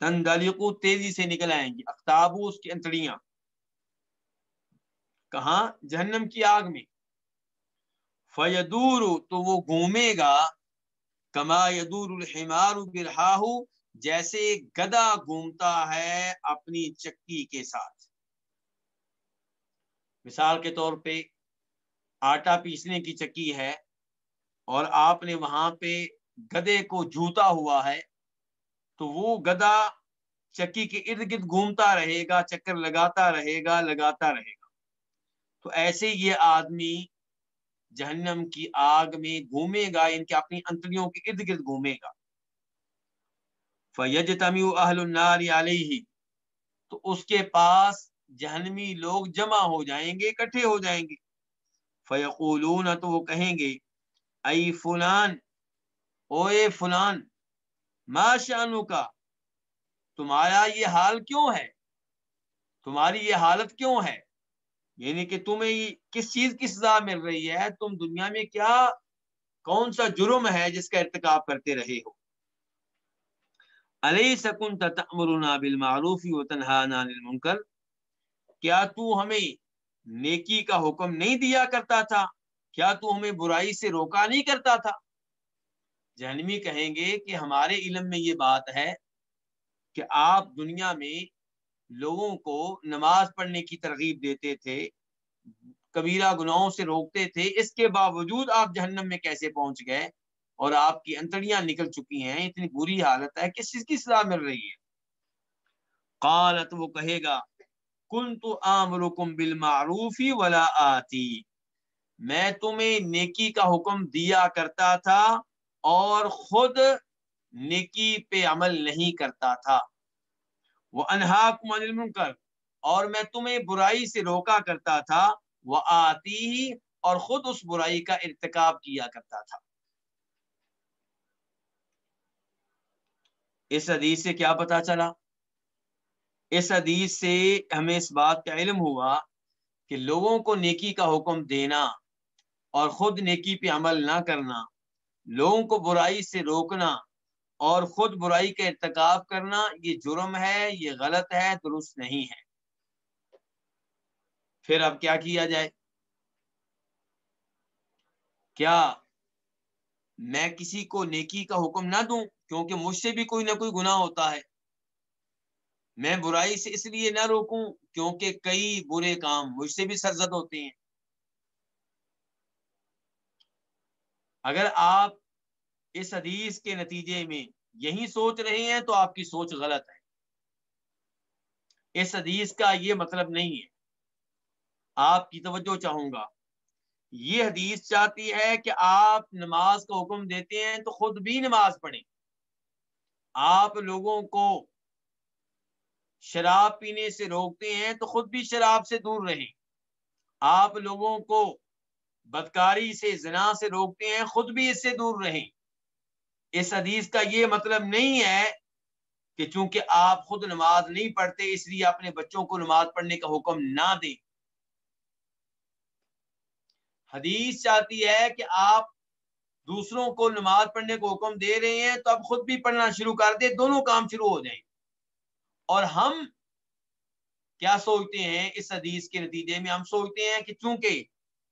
تندلقو تیزی سے نکل آئیں گی۔ اختابو اس کی انتڑیاں۔ کہاں؟ جہنم کی آگ میں۔ فیدور تو وہ گھومے گا۔ کما یدور الحمار برہاہ، جیسے گدا گھومتا ہے اپنی چکی کے ساتھ۔ مثال کے طور پہ آٹا پیسنے کی چکی ہے اور آپ نے وہاں پہ گدے کو جوتا ہوا ہے، تو وہ گدا چکی کے ارد گرد گھومتا رہے گا، چکر لگاتا رہے گا، لگاتا رہے گا۔ تو ایسے یہ آدمی جہنم کی آگ میں گھومے گا یعنی ان کے اپنی انتڑیوں کے ارد گرد گھومے گا۔ فیج تمی اہل النار علیہ تو اس کے پاس جہنمی لوگ جمع ہو جائیں گے، اکٹھے ہو جائیں گے۔ فیقولون تو وہ کہیں گے، ای فلان او اے فلان، ما شانو کا تمہارا یہ حال کیوں ہے؟ تمہاری یہ حالت کیوں ہے؟ یعنی کہ تمہیں کس چیز کی سزا مل رہی ہے؟ تم دنیا میں کیا، کون سا جرم ہے جس کا ارتکاب کرتے رہے ہو؟ علیہ سکن تمرنا بالمعروف و تنہا نان المنکر؟ کیا تو ہمیں نیکی کا حکم نہیں دیا کرتا تھا، کیا تو ہمیں برائی سے روکا نہیں کرتا تھا؟ جہنمی کہیں گے کہ ہمارے علم میں یہ بات ہے کہ آپ دنیا میں لوگوں کو نماز پڑھنے کی ترغیب دیتے تھے، کبیرہ گناہوں سے روکتے تھے، اس کے باوجود آپ جہنم میں کیسے پہنچ گئے؟ اور آپ کی انتڑیاں نکل چکی ہیں، اتنی بری حالت ہے، کس چیز کی سزا مل رہی ہے؟ قالت وہ کہے گا کن تو عام بالمعروفی ولا آتی۔ میں تمہیں نیکی کا حکم دیا کرتا تھا اور خود نیکی پہ عمل نہیں کرتا تھا۔ وہ انہا کم کر اور میں تمہیں برائی سے روکا کرتا تھا۔ وہ آتی ہی اور خود اس برائی کا ارتکاب کیا کرتا تھا۔ اس حدیث سے کیا پتا چلا؟ اس حدیث سے ہمیں اس بات کا علم ہوا کہ لوگوں کو نیکی کا حکم دینا اور خود نیکی پہ عمل نہ کرنا، لوگوں کو برائی سے روکنا اور خود برائی کا ارتکاب کرنا، یہ جرم ہے، یہ غلط ہے، درست نہیں ہے۔ پھر اب کیا کیا جائے؟ کیا میں کسی کو نیکی کا حکم نہ دوں؟ کیونکہ مجھ سے بھی کوئی نہ کوئی گناہ ہوتا ہے۔ میں برائی سے اس لیے نہ روکوں کیونکہ کئی برے کام مجھ سے بھی سرزد ہوتے ہیں۔ اگر آپ اس حدیث کے نتیجے میں یہی سوچ رہے ہیں تو آپ کی سوچ غلط ہے۔ اس حدیث کا یہ مطلب نہیں ہے۔ آپ کی توجہ چاہوں گا۔ یہ حدیث چاہتی ہے کہ آپ نماز کا حکم دیتے ہیں تو خود بھی نماز پڑھیں۔ آپ لوگوں کو شراب پینے سے روکتے ہیں تو خود بھی شراب سے دور رہیں۔ آپ لوگوں کو بدکاری سے، زنا سے روکتے ہیں، خود بھی اس سے دور رہیں۔ اس حدیث کا یہ مطلب نہیں ہے کہ چونکہ آپ خود نماز نہیں پڑھتے، اس لیے اپنے بچوں کو نماز پڑھنے کا حکم نہ دیں۔ حدیث چاہتی ہے کہ آپ دوسروں کو نماز پڑھنے کو حکم دے رہے ہیں تو اب خود بھی پڑھنا شروع کر دیں، دونوں کام شروع ہو جائیں۔ اور ہم کیا سوچتے ہیں اس حدیث کے نتیجے میں؟ ہم سوچتے ہیں کہ چونکہ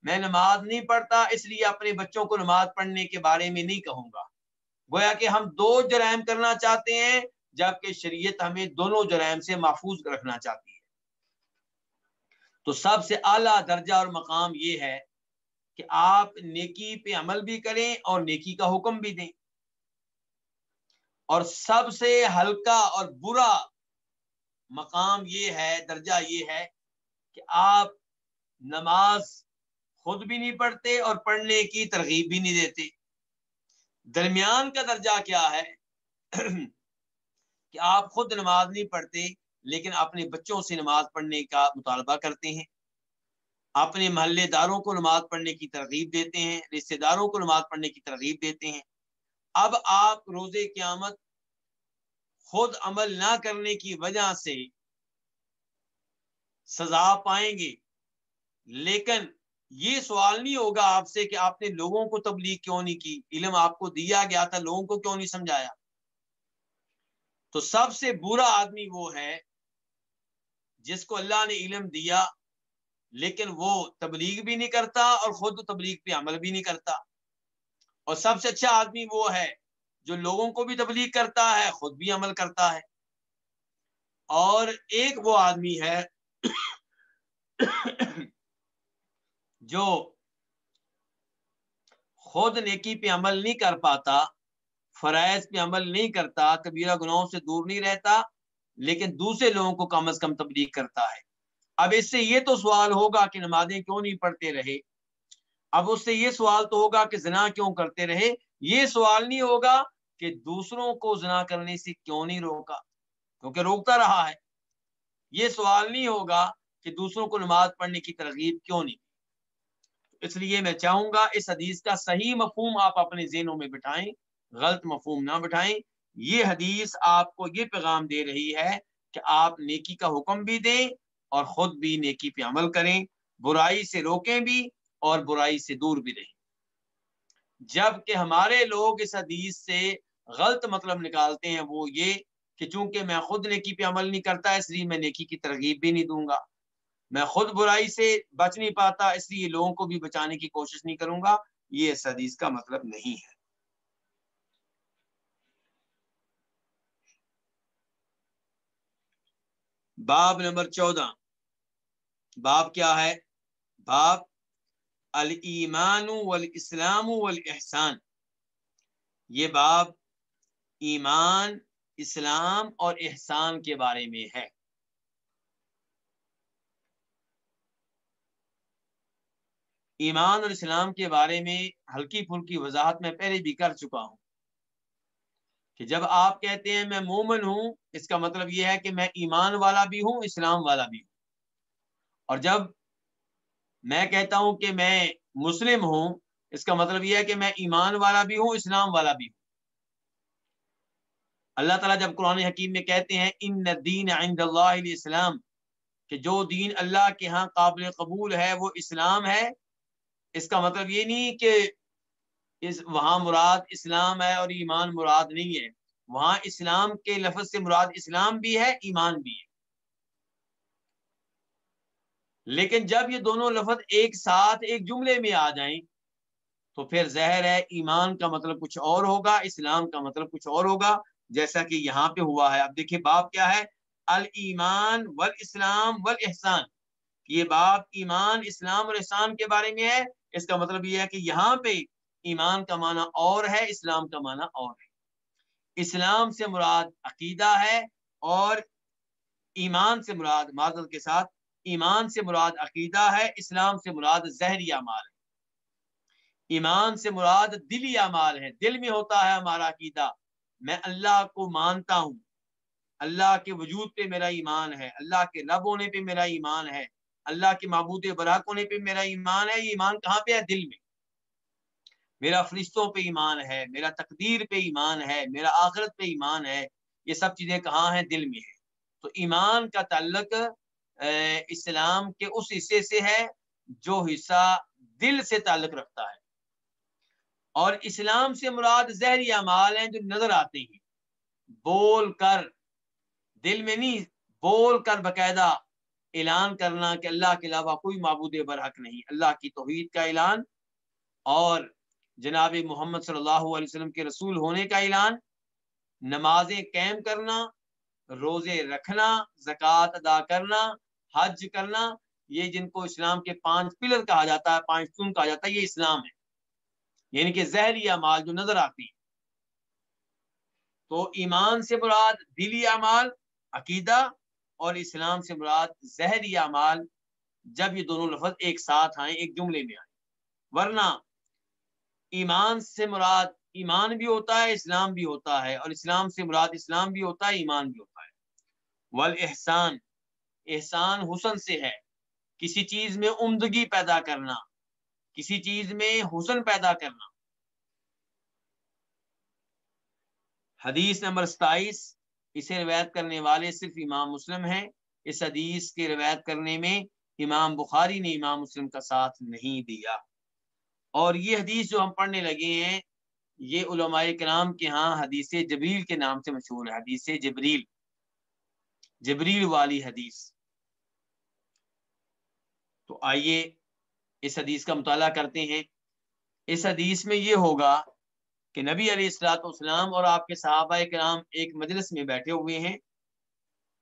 میں نماز نہیں پڑھتا، اس لیے اپنے بچوں کو نماز پڑھنے کے بارے میں نہیں کہوں گا۔ گویا کہ ہم دو جرائم کرنا چاہتے ہیں، جبکہ شریعت ہمیں دونوں جرائم سے محفوظ رکھنا چاہتی ہے۔ تو سب سے اعلیٰ درجہ اور مقام یہ ہے کہ آپ نیکی پہ عمل بھی کریں اور نیکی کا حکم بھی دیں۔ اور سب سے ہلکا اور برا مقام یہ ہے، درجہ یہ ہے کہ آپ نماز خود بھی نہیں پڑھتے اور پڑھنے کی ترغیب بھی نہیں دیتے۔ درمیان کا درجہ کیا ہے؟ کہ آپ خود نماز نہیں پڑھتے، لیکن اپنے بچوں سے نماز پڑھنے کا مطالبہ کرتے ہیں۔ اپنے محلے داروں کو نماز پڑھنے کی ترغیب دیتے ہیں رشتے داروں کو نماز پڑھنے کی ترغیب دیتے ہیں۔ اب آپ روز قیامت خود عمل نہ کرنے کی وجہ سے سزا پائیں گے۔ لیکن یہ سوال نہیں ہوگا آپ سے کہ آپ نے لوگوں کو تبلیغ کیوں نہیں کی؟ علم آپ کو دیا گیا تھا، لوگوں کو کیوں نہیں سمجھایا؟ تو سب سے برا آدمی وہ ہے جس کو اللہ نے علم دیا، لیکن وہ تبلیغ بھی نہیں کرتا اور خود تبلیغ پہ عمل بھی نہیں کرتا۔ اور سب سے اچھا آدمی وہ ہے جو لوگوں کو بھی تبلیغ کرتا ہے، خود بھی عمل کرتا ہے۔ اور ایک وہ آدمی ہے جو خود نیکی پہ عمل نہیں کر پاتا، فرائض پہ عمل نہیں کرتا، کبیرہ گناہوں سے دور نہیں رہتا، لیکن دوسرے لوگوں کو کم از کم تبلیغ کرتا ہے۔ اب اس سے یہ تو سوال ہوگا کہ نمازیں کیوں نہیں پڑھتے رہے؟ اب اس سے یہ سوال تو ہوگا کہ زنا کیوں کرتے رہے؟ یہ سوال نہیں ہوگا کہ دوسروں کو زنا کرنے سے کیوں نہیں روکا؟ کیونکہ روکتا رہا ہے۔ یہ سوال نہیں ہوگا کہ دوسروں کو نماز پڑھنے کی ترغیب کیوں نہیں اس لیے میں چاہوں گا اس حدیث کا صحیح مفہوم آپ اپنے ذہنوں میں بٹھائیں، غلط مفہوم نہ بٹھائیں۔ یہ حدیث آپ کو یہ پیغام دے رہی ہے کہ آپ نیکی کا حکم بھی دیں اور خود بھی نیکی پہ عمل کریں، برائی سے روکیں بھی اور برائی سے دور بھی رہیں۔ جبکہ ہمارے لوگ اس حدیث سے غلط مطلب نکالتے ہیں وہ یہ کہ چونکہ میں خود نیکی پہ عمل نہیں کرتا، اس لیے میں نیکی کی ترغیب بھی نہیں دوں گا۔ میں خود برائی سے بچ نہیں پاتا، اس لیے لوگوں کو بھی بچانے کی کوشش نہیں کروں گا۔ یہ اس حدیث کا مطلب نہیں ہے۔ باب نمبر چودہ۔ باب کیا ہے؟ باب المان والاسلام والاحسان۔ یہ باب ایمان، اسلام اور احسان کے بارے میں ہے۔ ایمان اور اسلام کے بارے میں ہلکی پھلکی وضاحت میں پہلے بھی کر چکا ہوں کہ جب آپ کہتے ہیں میں مومن ہوں، اس کا مطلب یہ ہے کہ میں ایمان والا بھی ہوں، اسلام والا بھی ہوں۔ اور جب میں کہتا ہوں کہ میں مسلم ہوں، اس کا مطلب یہ ہے کہ میں ایمان والا بھی ہوں، اسلام والا بھی ہوں۔ اللہ تعالیٰ جب قرآن حکیم میں کہتے ہیں ان دین عند اللہ علیہ السلام کہ جو دین اللہ کے ہاں قابل قبول ہے، وہ اسلام ہے۔ اس کا مطلب یہ نہیں کہ اس، وہاں مراد اسلام ہے اور ایمان مراد نہیں ہے۔ وہاں اسلام کے لفظ سے مراد اسلام بھی ہے، ایمان بھی ہے۔ لیکن جب یہ دونوں لفظ ایک ساتھ، ایک جملے میں آ جائیں، تو پھر زہر ہے، ایمان کا مطلب کچھ اور ہوگا، اسلام کا مطلب کچھ اور ہوگا۔ جیسا کہ یہاں پہ ہوا ہے۔ اب دیکھیے باپ کیا ہے؟ المان ول اسلام احسان یہ باپ ایمان، اسلام اور احسان کے بارے میں ہے۔ اس کا مطلب یہ ہے کہ یہاں پہ ایمان کا معنی اور ہے، اسلام کا معنی اور ہے۔ اسلام سے مراد عقیدہ ہے اور ایمان سے مراد معذرت کے ساتھ ایمان سے مراد عقیدہ ہے، اسلام سے مراد زہری اعمال ہے۔ ایمان سے مراد دلی اعمال ہے۔ دل میں ہوتا ہے ہمارا عقیدہ۔ میں اللہ کو مانتا ہوں۔ اللہ کے وجود پہ میرا ایمان ہے۔ اللہ کے رب ہونے پہ میرا ایمان ہے۔ اللہ کے معبود براک ہونے پہ میرا ایمان ہے۔ یہ ایمان کہاں پہ ہے؟ دل میں۔ میرا فرشتوں پہ ایمان ہے۔ میرا تقدیر پہ ایمان ہے۔ میرا آخرت پہ ایمان ہے۔ یہ سب چیزیں کہاں ہیں؟ دل میں ہے تو ایمان کا تعلق اسلام کے اس حصے سے ہے جو حصہ دل سے تعلق رکھتا ہے۔ اور اسلام سے مراد زہری اعمال ہیں جو نظر آتے ہیں۔ بول کر دل میں نہیں، بول کر باقاعدہ اعلان کرنا کہ اللہ کے علاوہ کوئی معبود برحق نہیں۔ اللہ کی توحید کا اعلان اور جناب محمد صلی اللہ علیہ وسلم کے رسول ہونے کا اعلان، نمازیں قائم کرنا، روزے رکھنا، زکوٰۃ ادا کرنا، حج کرنا، یہ جن کو اسلام کے پانچ پلر کہا جاتا ہے، پانچ تم کہا جاتا ہے، یہ اسلام ہے۔ یعنی کہ زہری اعمال جو نظر آتی ہے تو ایمان سے مراد دلی اعمال، عقیدہ، اور اسلام سے مراد زہری اعمال، جب یہ دونوں لفظ ایک ساتھ آئیں، ایک جملے میں آئیں۔ ورنہ ایمان سے مراد ایمان بھی ہوتا ہے، اسلام بھی ہوتا ہے، اور اسلام سے مراد اسلام بھی ہوتا ہے، ایمان بھی ہوتا ہے۔ ول احسان احسان حسن سے ہے۔ کسی چیز میں عمدگی پیدا کرنا کسی چیز میں حسن پیدا کرنا۔ حدیث نمبر ستائیس، اسے روایت کرنے والے صرف امام مسلم ہیں۔ اس حدیث کے روایت کرنے میں امام بخاری نے امام مسلم کا ساتھ نہیں دیا۔ اور یہ حدیث جو ہم پڑھنے لگے ہیں، یہ علماء کرام کے ہاں حدیث جبریل کے نام سے مشہور ہے۔ حدیث جبریل جبریل والی حدیث۔ تو آئیے اس حدیث کا مطالعہ کرتے ہیں۔ اس حدیث میں یہ ہوگا کہ نبی علیہ السلاۃ والسلام اور آپ کے صحابہ کرام ایک مجلس میں بیٹھے ہوئے ہیں۔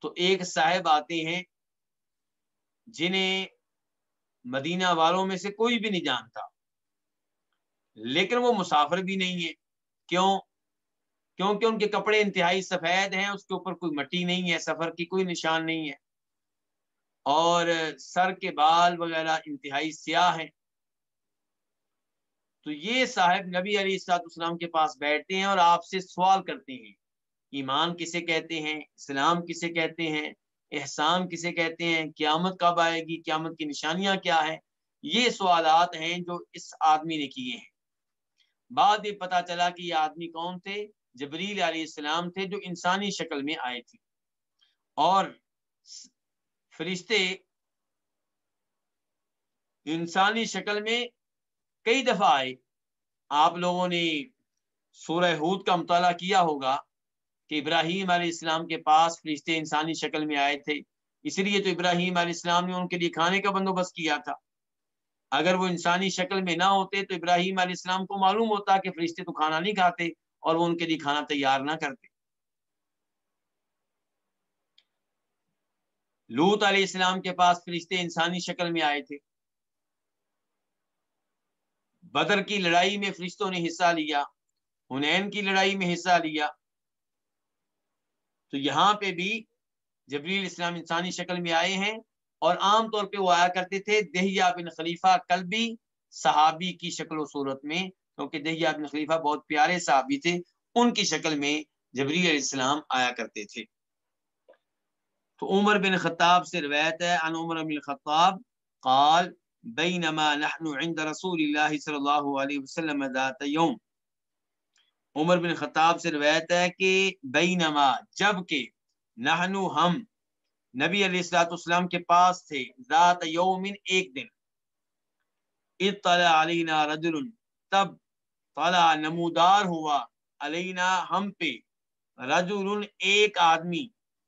تو ایک صاحب آتے ہیں جنہیں مدینہ والوں میں سے کوئی بھی نہیں جانتا۔ لیکن وہ مسافر بھی نہیں ہے کیوں؟ کیونکہ ان کے کپڑے انتہائی سفید ہیں، اس کے اوپر کوئی مٹی نہیں ہے، سفر کی کوئی نشان نہیں ہے۔ اور سر کے بال وغیرہ انتہائی سیاہ ہیں۔ تو یہ صاحب نبی علی السلاط اسلام کے پاس بیٹھتے ہیں اور آپ سے سوال کرتے ہیں۔ ایمان کسے کہتے ہیں؟ اسلام کسے کہتے ہیں؟ احسان کسے کہتے ہیں؟ قیامت کب آئے گی؟ قیامت کی نشانیاں کیا ہیں؟ یہ سوالات ہیں جو اس آدمی نے کیے ہیں۔ بعد یہ پتا چلا کہ یہ آدمی کون تھے؟ جبریل علیہ السلام تھے جو انسانی شکل میں آئے تھے۔ اور فرشتے انسانی شکل میں کئی دفعہ آئے۔ آپ لوگوں نے سورہ ہود کا مطالعہ کیا ہوگا کہ ابراہیم علیہ السلام کے پاس فرشتے انسانی شکل میں آئے تھے۔ اس لیے تو ابراہیم علیہ السلام نے ان کے لیے کھانے کا بندوبست کیا تھا۔ اگر وہ انسانی شکل میں نہ ہوتے تو ابراہیم علیہ السلام کو معلوم ہوتا کہ فرشتے تو کھانا نہیں کھاتے اور وہ ان کے لیے کھانا تیار نہ کرتے۔ لوت علیہ السلام کے پاس فرشتے انسانی شکل میں آئے تھے۔ بدر کی لڑائی میں فرشتوں نے حصہ لیا، ہنین کی لڑائی میں حصہ لیا۔ تو یہاں پہ بھی جبریل اسلام انسانی شکل میں آئے ہیں اور عام طور پہ وہ آیا کرتے تھے دہیا بن خلیفہ کلبی صحابی کی شکل و صورت میں، کیونکہ دہیا بن خلیفہ بہت پیارے صحابی تھے، ان کی شکل میں جبریل علیہ السلام آیا کرتے تھے۔ تو عمر بن خطاب سے روایت ہے ان عمر بن خطاب قال، بینما نحن عند رسول اللہ صلی اللہ علیہ وسلم ذات یوم. عمر بن خطاب سے روایت ہے کہ بینما، جبکہ نحنو ہم نبی علیہ السلاۃ السلام کے پاس تھے، ذات یوم ایک دن. اطلع علینا رجل، تب طلع نمودار ہوا، علینا ہم پہ، رجل ایک آدمی.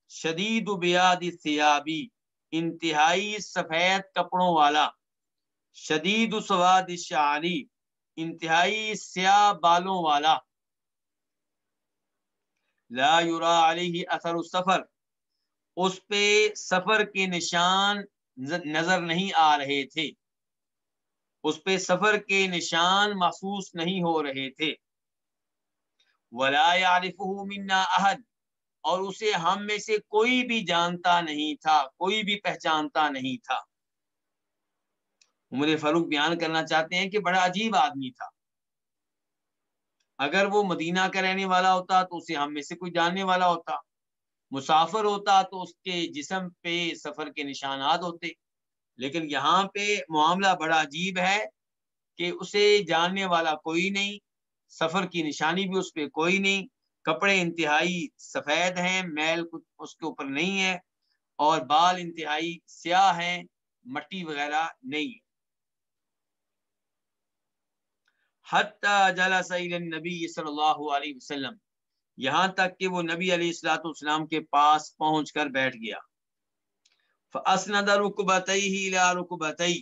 شدید بیاد سیابی انتہائی سفید کپڑوں والا، شدید سواد شعری انتہائی سیاہ بالوں والا۔ لا یرا علیہ اثر السفر، اس پہ سفر کے نشان نظر نہیں آ رہے تھے۔ اس پہ سفر کے نشان محسوس نہیں ہو رہے تھے۔ ولا يعرفه منا احد اور اسے ہم میں سے کوئی بھی جانتا نہیں تھا، کوئی بھی پہچانتا نہیں تھا۔ عمر فاروق بیان کرنا چاہتے ہیں کہ بڑا عجیب آدمی تھا۔ اگر وہ مدینہ کا رہنے والا ہوتا تو اسے ہم میں سے کوئی جاننے والا ہوتا۔ مسافر ہوتا تو اس کے جسم پہ سفر کے نشانات ہوتے۔ لیکن یہاں پہ معاملہ بڑا عجیب ہے کہ اسے جاننے والا کوئی نہیں، سفر کی نشانی بھی اس پہ کوئی نہیں۔ کپڑے انتہائی سفید ہیں، میل اس کے اوپر نہیں ہے، اور بال انتہائی سیاہ ہیں، مٹی وغیرہ نہیں ہے۔ جلس نبی صلی اللہ علیہ وسلم، یہاں تک کہ وہ نبی علیہ السلاۃ والسلام کے پاس پہنچ کر بیٹھ گیا۔ فاسند رکبتئی رکبتئی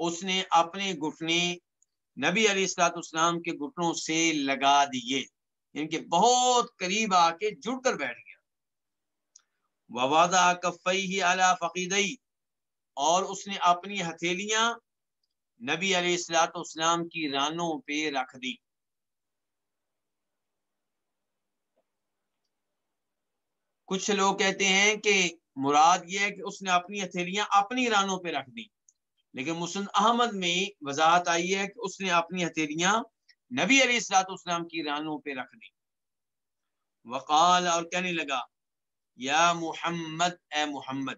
اس نے اپنے گھٹنے نبی علیہ السلاۃ والسلام کے گھٹنوں سے لگا دیے۔ یعنی ان کے بہت قریب آ کے جڑ کر بیٹھ گیا۔ ووادہ کفئی ہی اعلیٰ فقیدئی اور اس نے اپنی ہتھیلیاں نبی علیہ السلاۃ والسلام کی رانوں پہ رکھ دی۔ کچھ لوگ کہتے ہیں کہ مراد یہ ہے کہ اس نے اپنی ہتھیلیاں اپنی رانوں پہ رکھ دی، لیکن مسند احمد میں وضاحت آئی ہے کہ اس نے اپنی ہتھیلیاں نبی علیہ السلاط اسلام کی رانوں پہ رکھ دی۔ وقال اور کہنے لگا، یا محمد، اے محمد،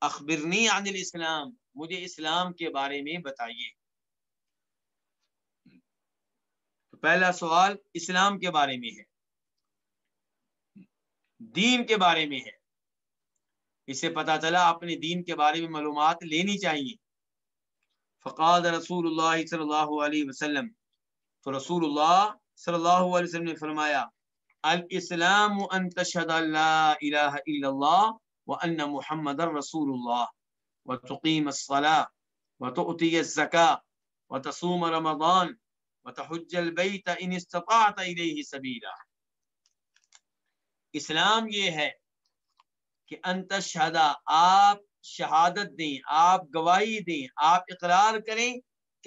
اخبرنی عن الاسلام، مجھے اسلام کے بارے میں بتائیے۔ تو پہلا سوال اسلام کے بارے میں ہے۔ دین کے بارے میں ہے۔ اس سے پتا چلا اپنے دین کے بارے میں معلومات لینی چاہیے۔ فقاد رسول اللہ صلی اللہ علیہ وسلم تو رسول اللہ صلی اللہ علیہ وسلم نے فرمایا، الاسلام ان تشهد لا الہ الا اللہ وان محمد رسول اللہ وتقیم الصلاة وتؤتی الزکاة وتصوم رمضان وتحج البیت ان استطاعت الیہ سبیلا۔ اسلام یہ ہے کہ انتشہدہ آپ شہادت دیں، آپ گواہی دیں، آپ اقرار کریں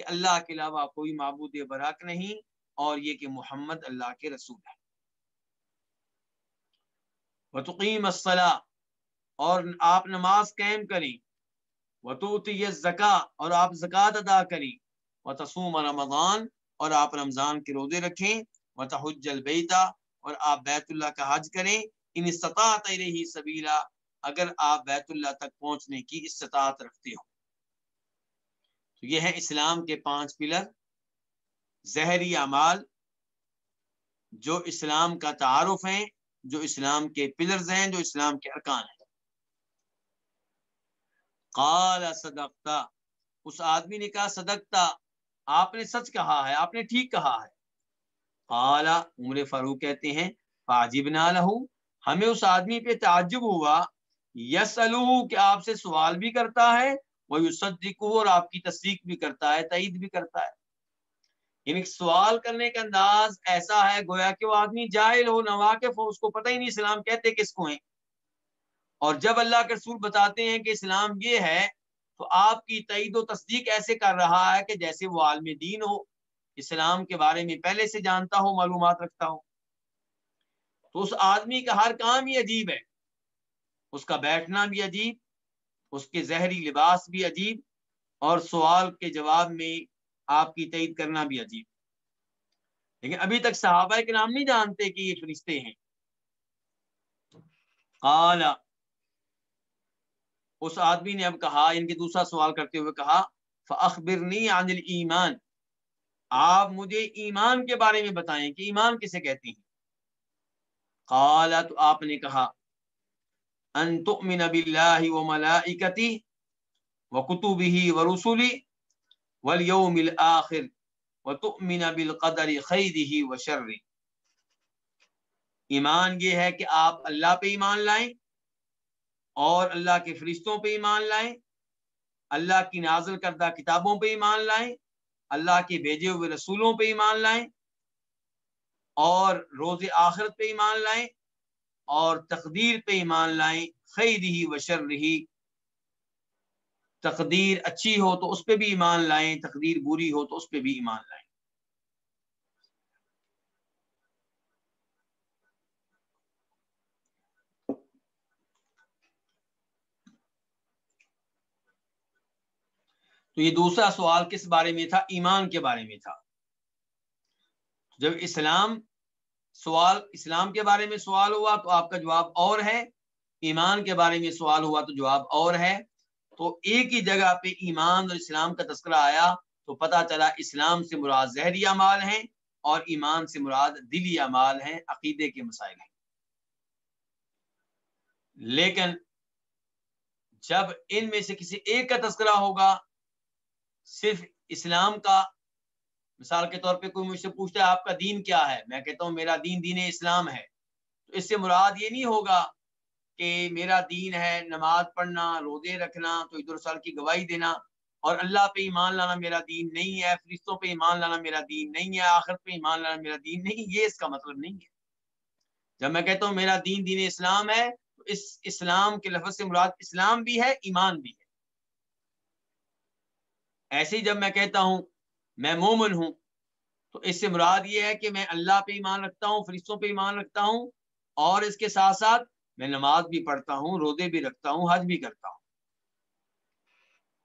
کہ اللہ کے علاوہ کوئی معبود برحق نہیں اور یہ کہ محمد اللہ کے رسول ہے۔ وتقیم الصلاح اور آپ نماز قائم کریں۔ وطوتی زکا اور آپ زکوٰۃ ادا کریں۔ و رمضان اور آپ رمضان کے روزے رکھیں۔ و تحج البیتا اور آپ بیت اللہ کا حج کریں۔ ان استطاعت رہی سبیلا، اگر آپ بیت اللہ تک پہنچنے کی استطاعت رکھتے ہو۔ تو یہ ہے اسلام کے پانچ پلر، زہری اعمال، جو اسلام کا تعارف ہیں، جو اسلام کے پلرز ہیں، جو اسلام کے ارکان ہیں۔ قال صدقتا، اس آدمی نے کہا، صدقتا، آپ نے سچ کہا ہے، آپ نے ٹھیک کہا ہے۔ قال عمر فاروق کہتے ہیں فاجب نہ ہمیں اس آدمی پہ تعجب ہوا یس کہ آپ سے سوال بھی کرتا ہے وہ یوسدکو اور آپ کی تصدیق بھی کرتا ہے تعید بھی کرتا ہے۔ یعنی سوال کرنے کا انداز ایسا ہے، گویا کہ وہ آدمی جاہل ہو نواقف ہو، اس کو پتہ ہی نہیں اسلام کہتے کس کو ہیں۔ اور جب اللہ کے رسول بتاتے ہیں کہ اسلام یہ ہے، تو آپ کی تعید و تصدیق ایسے کر رہا ہے کہ جیسے وہ عالم دین ہو۔ اسلام کے بارے میں پہلے سے جانتا ہو معلومات رکھتا ہو تو اس آدمی کا ہر کام ہی عجیب ہے۔ اس کا بیٹھنا بھی عجیب اس کے زہری لباس بھی عجیب اور سوال کے جواب میں آپ کی تعید کرنا بھی عجیب۔ لیکن ابھی تک صحابہ کے نام نہیں جانتے کہ یہ فرشتے ہیں۔ قال، اس آدمی نے اب کہا، ان کے دوسرا سوال کرتے ہوئے کہا فخبرنی عن ایمان آپ مجھے ایمان کے بارے میں بتائیں کہ ایمان کسے کہتے ہیں؟ قال، تو آپ نے کہا ان تؤمن بالله وملائكته وكتبه ورسله واليوم الاخر وتؤمن بالقدر خيره وشره۔ ایمان یہ ہے کہ آپ اللہ پہ ایمان لائیں اور اللہ کے فرشتوں پہ ایمان لائیں، اللہ کی نازل کردہ کتابوں پہ ایمان لائیں، اللہ کے بھیجے ہوئے رسولوں پہ ایمان لائیں اور روز آخرت پہ ایمان لائیں۔ اور تقدیر پہ ایمان لائیں خیر ہی و شر رہی تقدیر اچھی ہو تو اس پہ بھی ایمان لائیں، تقدیر بری ہو تو اس پہ بھی ایمان لائیں۔ تو یہ دوسرا سوال کس بارے میں تھا؟ ایمان کے بارے میں تھا۔ جب اسلام سوال، اسلام کے بارے میں سوال ہوا تو آپ کا جواب اور ہے، ایمان کے بارے میں سوال ہوا تو جواب اور ہے۔ تو ایک ہی جگہ پہ ایمان اور اسلام کا تذکرہ آیا تو پتا چلا اسلام سے مراد زہری اعمال ہیں اور ایمان سے مراد دلی اعمال ہیں، عقیدے کے مسائل ہیں۔ لیکن جب ان میں سے کسی ایک کا تذکرہ ہوگا، صرف اسلام کا مثال کے طور پہ کوئی مجھ سے پوچھتا ہے آپ کا دین کیا ہے؟ میں کہتا ہوں میرا دین دین اسلام ہے۔ تو اس سے مراد یہ نہیں ہوگا کہ میرا دین ہے نماز پڑھنا، روزے رکھنا، تو ادھر سال کی گواہی دینا۔ اور اللہ پہ ایمان لانا میرا دین نہیں ہے، فرشتوں پہ ایمان لانا میرا دین نہیں ہے، آخر پہ ایمان لانا میرا دین نہیں، یہ اس کا مطلب نہیں ہے۔ جب میں کہتا ہوں میرا دین دین اسلام ہے، تو اس اسلام کے لفظ سے مراد اسلام بھی ہے، ایمان بھی ہے۔ ایسے ہی جب میں کہتا ہوں میں مومن ہوں۔ تو اس سے مراد یہ ہے کہ میں اللہ پہ ایمان رکھتا ہوں، فرشتوں پہ ایمان رکھتا ہوں، اور اس کے ساتھ ساتھ میں نماز بھی پڑھتا ہوں، روزے بھی رکھتا ہوں، حج بھی کرتا ہوں۔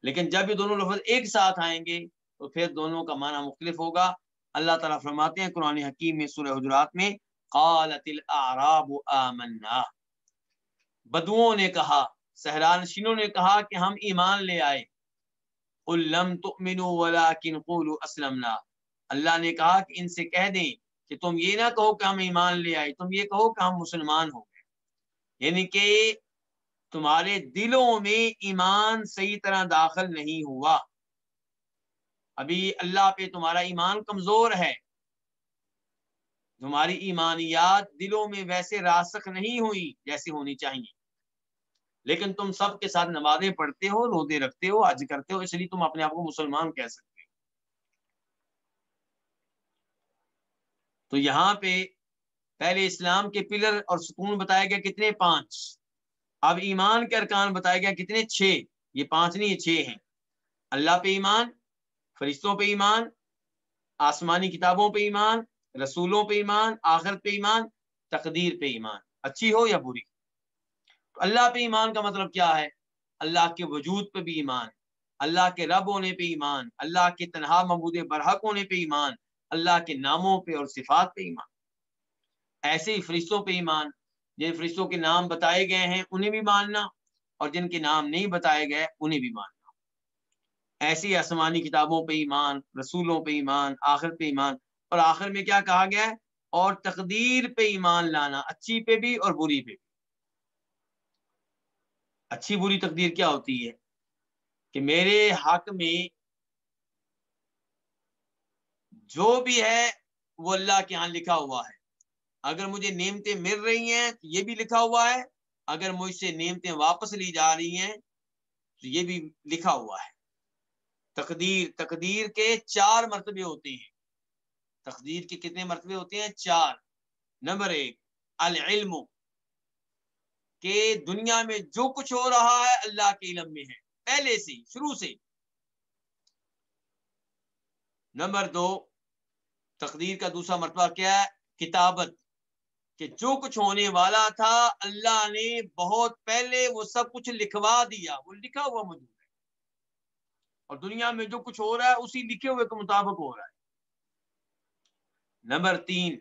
لیکن جب یہ دونوں لفظ ایک ساتھ آئیں گے، تو پھر دونوں کا معنی مختلف ہوگا۔ اللہ تعالیٰ فرماتے ہیں قرآن حکیم میں، سورہ حجرات میں، قالت الاعراب آمنا۔ بدوؤں نے کہا سہرانشینوں نے کہا کہ ہم ایمان لے آئے۔ لم تؤمنوا ولكن قولوا اسلمنا۔ اللہ نے کہا کہ ان سے کہہ دیں کہ تم یہ نہ کہو کہ ہم ایمان لے آئے، تم یہ کہو کہ ہم مسلمان ہو گئے۔ یعنی کہ تمہارے دلوں میں ایمان صحیح طرح داخل نہیں ہوا۔ ابھی اللہ پہ تمہارا ایمان کمزور ہے۔ تمہاری ایمانیات دلوں میں ویسے راسخ نہیں ہوئی جیسی ہونی چاہیے۔ لیکن تم سب کے ساتھ نمازیں پڑھتے ہو، روزے رکھتے ہو آج کرتے ہو، اس لیے تم اپنے آپ کو مسلمان کہہ سکتے تو یہاں پہ پہلے اسلام کے پلر اور سکون بتایا گیا کتنے پانچ۔ اب ایمان کے ارکان بتایا گیا کتنے چھ۔ یہ پانچ نہیں، یہ چھ ہیں۔ اللہ پہ ایمان، فرشتوں پہ ایمان، آسمانی کتابوں پہ ایمان، رسولوں پہ ایمان، آخرت پہ ایمان، تقدیر پہ ایمان۔ اچھی ہو یا بری؟ تو اللہ پہ ایمان کا مطلب کیا ہے؟ اللہ کے وجود پہ بھی ایمان، اللہ کے رب ہونے پہ ایمان، اللہ کے تنہا مبود برحق ہونے پہ ایمان، اللہ کے ناموں پہ اور صفات پہ ایمان۔ ایسے ہی فرشتوں پہ ایمان، جن فرشتوں کے نام بتائے گئے ہیں، انہیں بھی ماننا، اور جن کے نام نہیں بتائے گئے، انہیں بھی ماننا۔ ایسی آسمانی کتابوں پہ ایمان، رسولوں پہ ایمان، آخر پہ ایمان، اور آخر میں کیا کہا گیا ہے؟ اور تقدیر پہ ایمان لانا، اچھی پہ بھی اور بری پہ بھی۔ اچھی بری تقدیر کیا ہوتی ہے؟ کہ میرے حق میں جو بھی ہے، وہ اللہ کے ہاں لکھا ہوا ہے۔ اگر مجھے نعمتیں مل رہی ہیں، تو یہ بھی لکھا ہوا ہے۔ اگر مجھ سے نعمتیں واپس لی جا رہی ہیں، تو یہ بھی لکھا ہوا ہے۔ تقدیر تقدیر کے چار مرتبے ہوتے ہیں۔ تقدیر کے کتنے مرتبے ہوتے ہیں؟ چار۔ نمبر ایک، العلم۔ کہ دنیا میں جو کچھ ہو رہا ہے اللہ کے علم میں ہے۔ پہلے سے، شروع سے۔ نمبر دو، تقدیر کا دوسرا مرتبہ کیا ہے؟ کتابت۔ کہ جو کچھ ہونے والا تھا، اللہ نے بہت پہلے وہ سب کچھ لکھوا دیا۔ وہ لکھا ہوا موجود ہے۔ اور دنیا میں جو کچھ ہو رہا ہے، اسی لکھے ہوئے کے مطابق ہو رہا ہے۔ نمبر تین،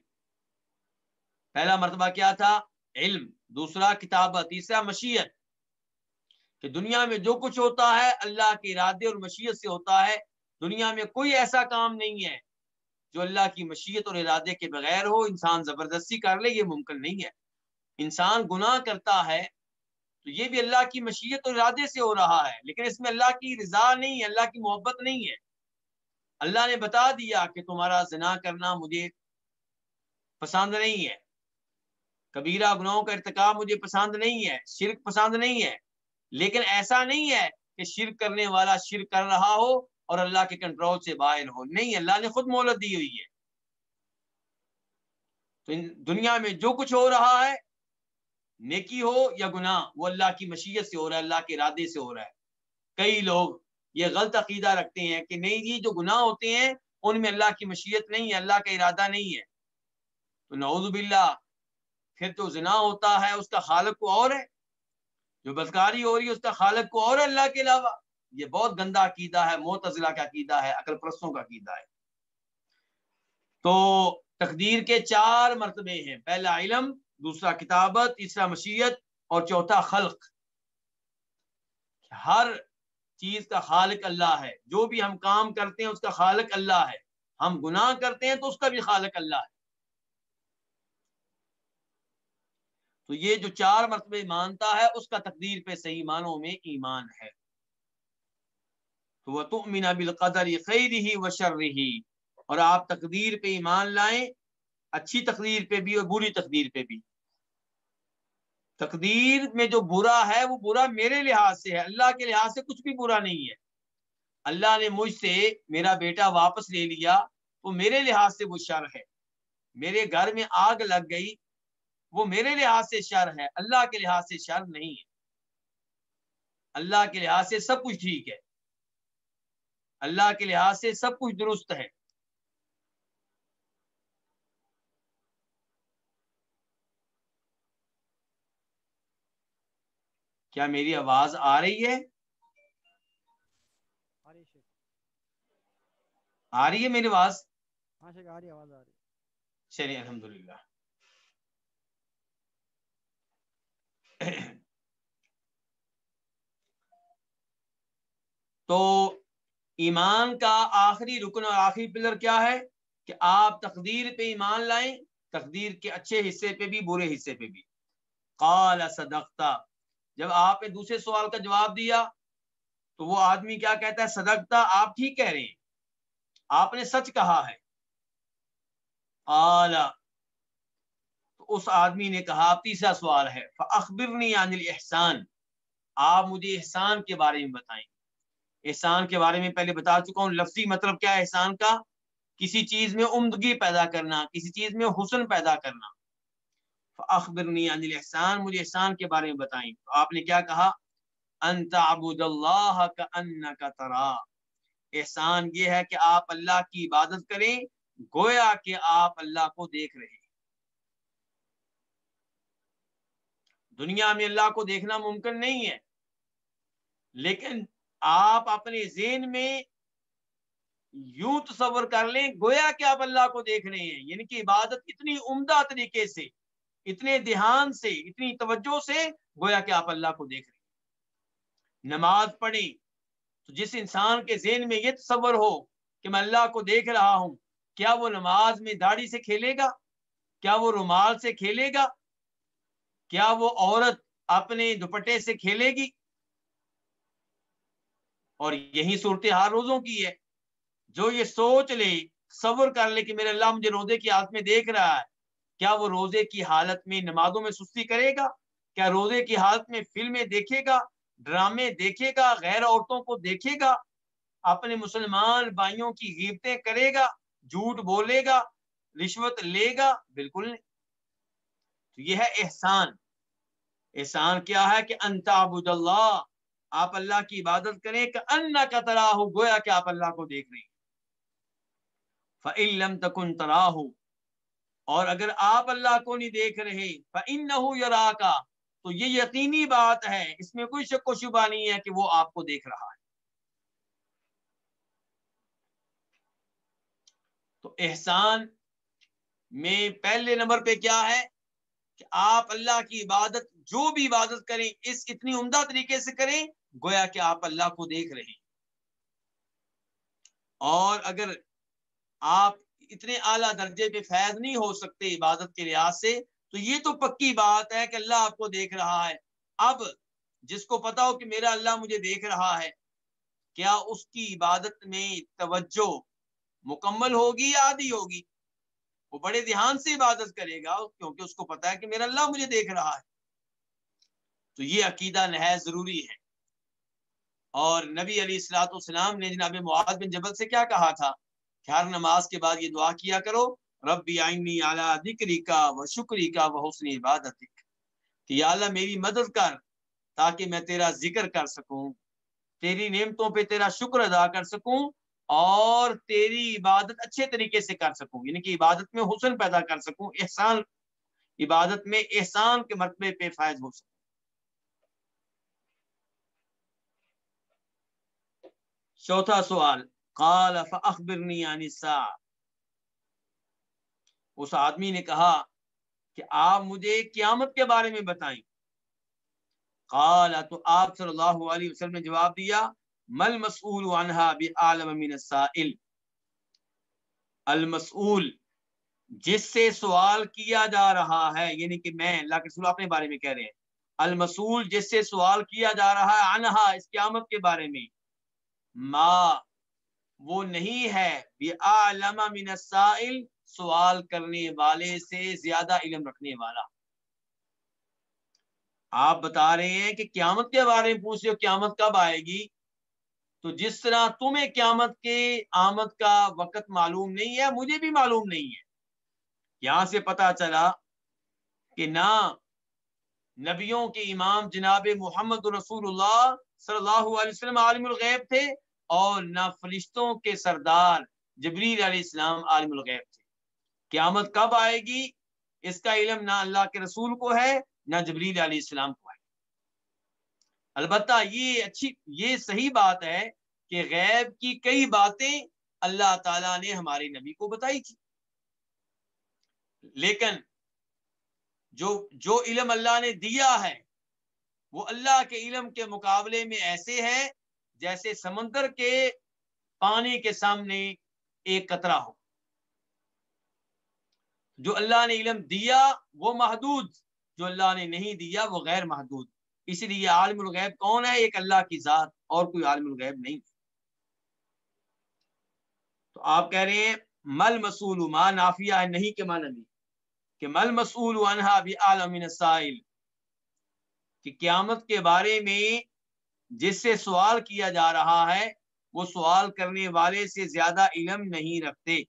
پہلا مرتبہ کیا تھا؟ علم۔ دوسرا کتابت تیسرا مشیت، کہ دنیا میں جو کچھ ہوتا ہے اللہ کے ارادے اور مشیت سے ہوتا ہے، دنیا میں کوئی ایسا کام نہیں ہے جو اللہ کی مشیت اور ارادے کے بغیر ہو، انسان زبردستی کر لے، یہ ممکن نہیں ہے۔ انسان گناہ کرتا ہے تو یہ بھی اللہ کی مشیت اور ارادے سے ہو رہا ہے، لیکن اس میں اللہ کی رضا نہیں ہے، اللہ کی محبت نہیں ہے۔ اللہ نے بتا دیا کہ تمہارا زنا کرنا مجھے پسند نہیں ہے۔ کبیرہ گناہوں کا ارتکاب مجھے پسند نہیں ہے، شرک پسند نہیں ہے۔ لیکن ایسا نہیں ہے کہ شرک کرنے والا شرک کر رہا ہو اور اللہ کے کنٹرول سے باہر ہو۔ نہیں، اللہ نے خود مہلت دی ہوئی ہے۔ تو دنیا میں جو کچھ ہو رہا ہے، نیکی ہو یا گناہ، وہ اللہ کی مشیت سے ہو رہا ہے، اللہ کے ارادے سے ہو رہا ہے۔ کئی لوگ یہ غلط عقیدہ رکھتے ہیں کہ نہیں جی جو گناہ ہوتے ہیں، ان میں اللہ کی مشیت نہیں ہے، اللہ کا ارادہ نہیں ہے۔ تو نعوذ باللہ پھر تو زنا ہوتا ہے، اس کا خالق کو اور ہے۔ جو بدکاری ہو رہی ہے، اس کا خالق کو اور ہے اللہ کے علاوہ۔ یہ بہت گندا عقیدہ ہے، معتزلہ کا عقیدہ ہے، عقل پرستوں کا عقیدہ ہے۔ تو تقدیر کے چار مرتبے ہیں۔ پہلا علم، دوسرا کتابت، تیسرا مشیت اور چوتھا خلق۔ ہر چیز کا خالق اللہ ہے۔ جو بھی ہم کام کرتے ہیں، اس کا خالق اللہ ہے۔ ہم گناہ کرتے ہیں، تو اس کا بھی خالق اللہ ہے۔ تو یہ جو چار مرتبے مانتا ہے، اس کا تقدیر پہ صحیح معنوں میں ایمان ہے۔ تو وہ تو مینا بالقدر خیر ہی و شر ہی اور آپ تقدیر پہ ایمان لائیں، اچھی تقدیر پہ بھی اور بری تقدیر پہ بھی۔ تقدیر میں جو برا ہے، وہ برا میرے لحاظ سے ہے، اللہ کے لحاظ سے کچھ بھی برا نہیں ہے۔ اللہ نے مجھ سے میرا بیٹا واپس لے لیا، وہ میرے لحاظ سے وہ شر ہے۔ میرے گھر میں آگ لگ گئی وہ میرے لحاظ سے شر ہے اللہ کے لحاظ سے شر نہیں ہے۔ اللہ کے لحاظ سے سب کچھ ٹھیک ہے۔ اللہ کے لحاظ سے سب کچھ درست ہے۔ کیا میری آواز آ رہی ہے؟ آ رہی ہے میری آواز؟ ہاں آ رہی چلیے الحمد للہ تو ایمان کا آخری رکن اور آخری پلر کیا ہے کہ آپ تقدیر پہ ایمان لائیں، تقدیر کے اچھے حصے پہ بھی، برے حصے پہ بھی۔ قال صدقتا جب آپ نے دوسرے سوال کا جواب دیا تو وہ آدمی کیا کہتا ہے؟ صدقتا آپ ٹھیک کہہ رہے ہیں۔ آپ نے سچ کہا ہے۔ تو اس آدمی نے کہا، تیسرا سوال ہے اخبرنی عن الاحسان آپ مجھے احسان کے بارے میں بتائیں۔ احسان کے بارے میں پہلے بتا چکا ہوں، لفظی مطلب کیا ہے احسان کا؟ کسی چیز میں عمدگی پیدا کرنا، کسی چیز میں حسن پیدا کرنا۔ اخبرنی عن الاحسان مجھے احسان کے بارے میں بتائیں۔ تو آپ نے کیا کہا؟ انت عبد اللہ کا ترا احسان یہ ہے کہ آپ اللہ کی عبادت کریں، گویا کہ آپ اللہ کو دیکھ رہے ہیں۔ دنیا میں اللہ کو دیکھنا ممکن نہیں ہے۔ لیکن آپ اپنے ذہن میں یوں تصور کر لیں، گویا کہ آپ اللہ کو دیکھ رہے ہیں۔ یعنی کہ عبادت اتنی عمدہ طریقے سے، اتنے دھیان سے، اتنی توجہ سے گویا کہ آپ اللہ کو دیکھ رہے ہیں۔ نماز پڑھیں تو جس انسان کے ذہن میں یہ تصور ہو کہ میں اللہ کو دیکھ رہا ہوں، کیا وہ نماز میں داڑھی سے کھیلے گا؟ کیا وہ رومال سے کھیلے گا؟ کیا وہ عورت اپنے دوپٹے سے کھیلے گی؟ اور یہی صورتحال روزوں کی ہے۔ جو یہ سوچ لے، صبر کر لے کہ میرے اللہ مجھے روزے کی حالت میں دیکھ رہا ہے۔ کیا وہ روزے کی حالت میں نمازوں میں سستی کرے گا؟ کیا روزے کی حالت میں فلمیں دیکھے گا؟ ڈرامے دیکھے گا؟ غیر عورتوں کو دیکھے گا؟ اپنے مسلمان بھائیوں کی غیبتیں کرے گا؟ جھوٹ بولے گا؟ رشوت لے گا؟ بالکل نہیں۔ تو یہ ہے احسان۔ احسان کیا ہے کہ انتابود اللہ، آپ اللہ کی عبادت کریں کہ ان کا ترا ہو گویا کہ آپ اللہ کو دیکھ رہے ہیں۔ فعلم تکن ترا ہو اور اگر آپ اللہ کو نہیں دیکھ رہے فن نہ کا تو یہ یقینی بات ہے، اس میں کوئی شک و شبہ نہیں ہے کہ وہ آپ کو دیکھ رہا ہے۔ تو احسان میں پہلے نمبر پہ کیا ہے؟ کہ آپ اللہ کی عبادت، جو بھی عبادت کریں، اس اتنی عمدہ طریقے سے کریں، گویا کہ آپ اللہ کو دیکھ رہے ہیں۔ اور اگر آپ اتنے اعلیٰ درجے پہ فیض نہیں ہو سکتے عبادت کے لحاظ سے، تو یہ تو پکی بات ہے کہ اللہ آپ کو دیکھ رہا ہے۔ اب جس کو پتا ہو کہ میرا اللہ مجھے دیکھ رہا ہے، کیا اس کی عبادت میں توجہ مکمل ہوگی یا آدھی ہوگی؟ وہ بڑے دھیان سے عبادت کرے گا کیونکہ اس کو پتا ہے کہ میرا اللہ مجھے دیکھ رہا ہے۔ تو یہ عقیدہ نہایت ضروری ہے۔ اور نبی علی السلاۃ والسلام نے جناب معاذ بن جبل سے کیا کہا تھا؟ کہ ہر نماز کے بعد یہ دعا کیا کرو، ربی آئینی اعلیٰ ذکری کا و شکری کا و حسن عبادت کہ یا اللہ میری مدد کر تاکہ میں تیرا ذکر کر سکوں، تیری نعمتوں پہ تیرا شکر ادا کر سکوں اور تیری عبادت اچھے طریقے سے کر سکوں یعنی کہ عبادت میں حسن پیدا کر سکوں، احسان، عبادت میں احسان کے مرتبے پہ فائز ہو سکوں۔ چوتھا سوال، قال فاخبرنی عن الساعه اس آدمی نے کہا کہ آپ مجھے قیامت کے بارے میں بتائیں۔ قال، تو آپ صلی اللہ علیہ وسلم نے جواب دیا مل مسئول عنها بعالم من السائل؟ المسئول جس سے سوال کیا جا رہا ہے یعنی کہ میں، اللہ کے رسول اپنے بارے میں کہہ رہے ہیں۔ المسئول جس سے سوال کیا جا رہا ہے، عنہا، اس قیامت کے بارے میں۔ ما، وہ نہیں ہے۔ من السائل، سوال کرنے والے سے زیادہ علم رکھنے والا۔ آپ بتا رہے ہیں کہ قیامت کے بارے میں پوچھ رہے ہو، قیامت کب آئے گی؟ تو جس طرح تمہیں قیامت کے آمد کا وقت معلوم نہیں ہے، مجھے بھی معلوم نہیں ہے۔ یہاں سے پتا چلا کہ نہ نبیوں کے امام جناب محمد رسول اللہ صلی اللہ علیہ وسلم عالم الغیب تھے اور نہ فرشتوں کے سردار جبریل علیہ السلام عالم الغیب تھے۔ قیامت کب آئے گی؟ اس کا علم نہ اللہ کے رسول کو ہے، نہ جبریل علیہ السلام کو۔ البتہ یہ اچھی، یہ صحیح بات ہے کہ غیب کی کئی باتیں اللہ تعالیٰ نے ہمارے نبی کو بتائی تھی۔ لیکن جو جو علم اللہ نے دیا ہے، وہ اللہ کے علم کے مقابلے میں ایسے ہے جیسے سمندر کے پانی کے سامنے ایک قطرہ ہو۔ جو اللہ نے علم دیا، وہ محدود، جو اللہ نے نہیں دیا، وہ غیر محدود۔ اس لیے عالم الغیب کون ہے؟ ایک اللہ کی ذات اور کوئی عالم الغیب نہیں۔ تو آپ کہہ رہے ہیں، مل مسول ما نافیہ ہے، نہیں کہ معنی نہیں کہ مل مسول عنہا بھی عالم سائل کہ قیامت کے بارے میں جس سے سوال کیا جا رہا ہے، وہ سوال کرنے والے سے زیادہ علم نہیں رکھتے۔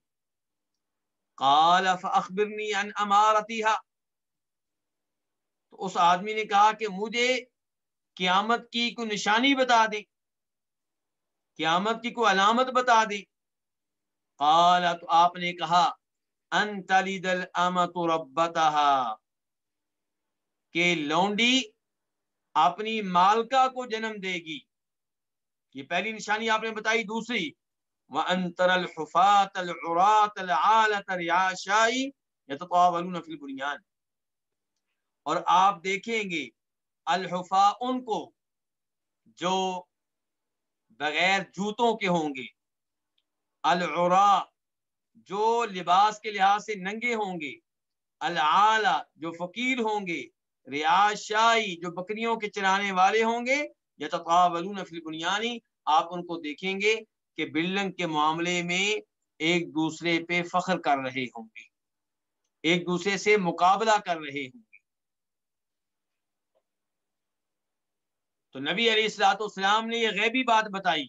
قال فاخبرنی عن امارتها تو اس آدمی نے کہا کہ مجھے قیامت کی کوئی نشانی بتا دے۔ قیامت کی کوئی علامت بتا دے۔ قال، تو آپ نے کہا ان تلد الامت ربتها کہ لونڈی اپنی مالکہ کو جنم دے گی۔ یہ پہلی نشانی آپ نے بتائی، دوسری وَأَنْتَرَ الْحُفَاةَ الْعُرَاةَ الْعَالَةَ رِعَاشَائی يَتَطَاوَلُونَ فِي الْبُنْيَانِ۔ اور آپ دیکھیں گے الحفا ان کو جو بغیر جوتوں کے ہوں گے العرا جو لباس کے لحاظ سے ننگے ہوں گے العالی جو فقیر ہوں گے ریاشائی جو بکریوں کے چرانے والے ہوں گے یا تقابلون فی البنیانی آپ ان کو دیکھیں گے کہ بلڈنگ کے معاملے میں ایک دوسرے پہ فخر کر رہے ہوں گے، ایک دوسرے سے مقابلہ کر رہے ہوں گے۔ تو نبی علیہ السلاۃ والسلام نے یہ غیبی بات بتائی۔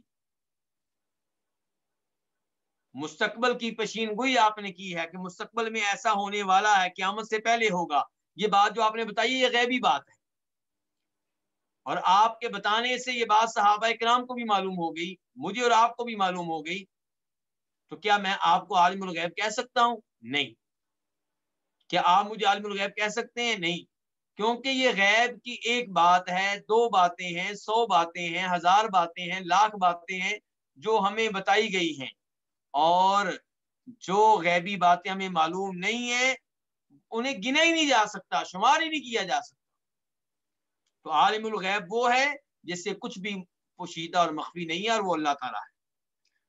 مستقبل کی پشین گوئی آپ نے کی ہے کہ مستقبل میں ایسا ہونے والا ہے، قیامت سے پہلے ہوگا۔ یہ بات جو آپ نے بتائی یہ غیبی بات ہے۔ اور آپ کے بتانے سے یہ بات صحابہ کرام کو بھی معلوم ہو گئی، مجھے اور آپ کو بھی معلوم ہو گئی۔ تو کیا میں آپ کو عالم الغیب کہہ سکتا ہوں؟ نہیں۔ کیا آپ مجھے عالم الغیب کہہ سکتے ہیں؟ نہیں۔ کیونکہ یہ غیب کی ایک بات ہے، دو باتیں ہیں، سو باتیں ہیں، ہزار باتیں ہیں، لاکھ باتیں ہیں جو ہمیں بتائی گئی ہیں۔ اور جو غیبی باتیں ہمیں معلوم نہیں ہیں، انہیں گنا ہی نہیں جا سکتا، شمار ہی نہیں کیا جا سکتا۔ تو عالم الغیب وہ ہے جس سے کچھ بھی پوشیدہ اور مخفی نہیں ہے اور وہ اللہ تعالیٰ ہے۔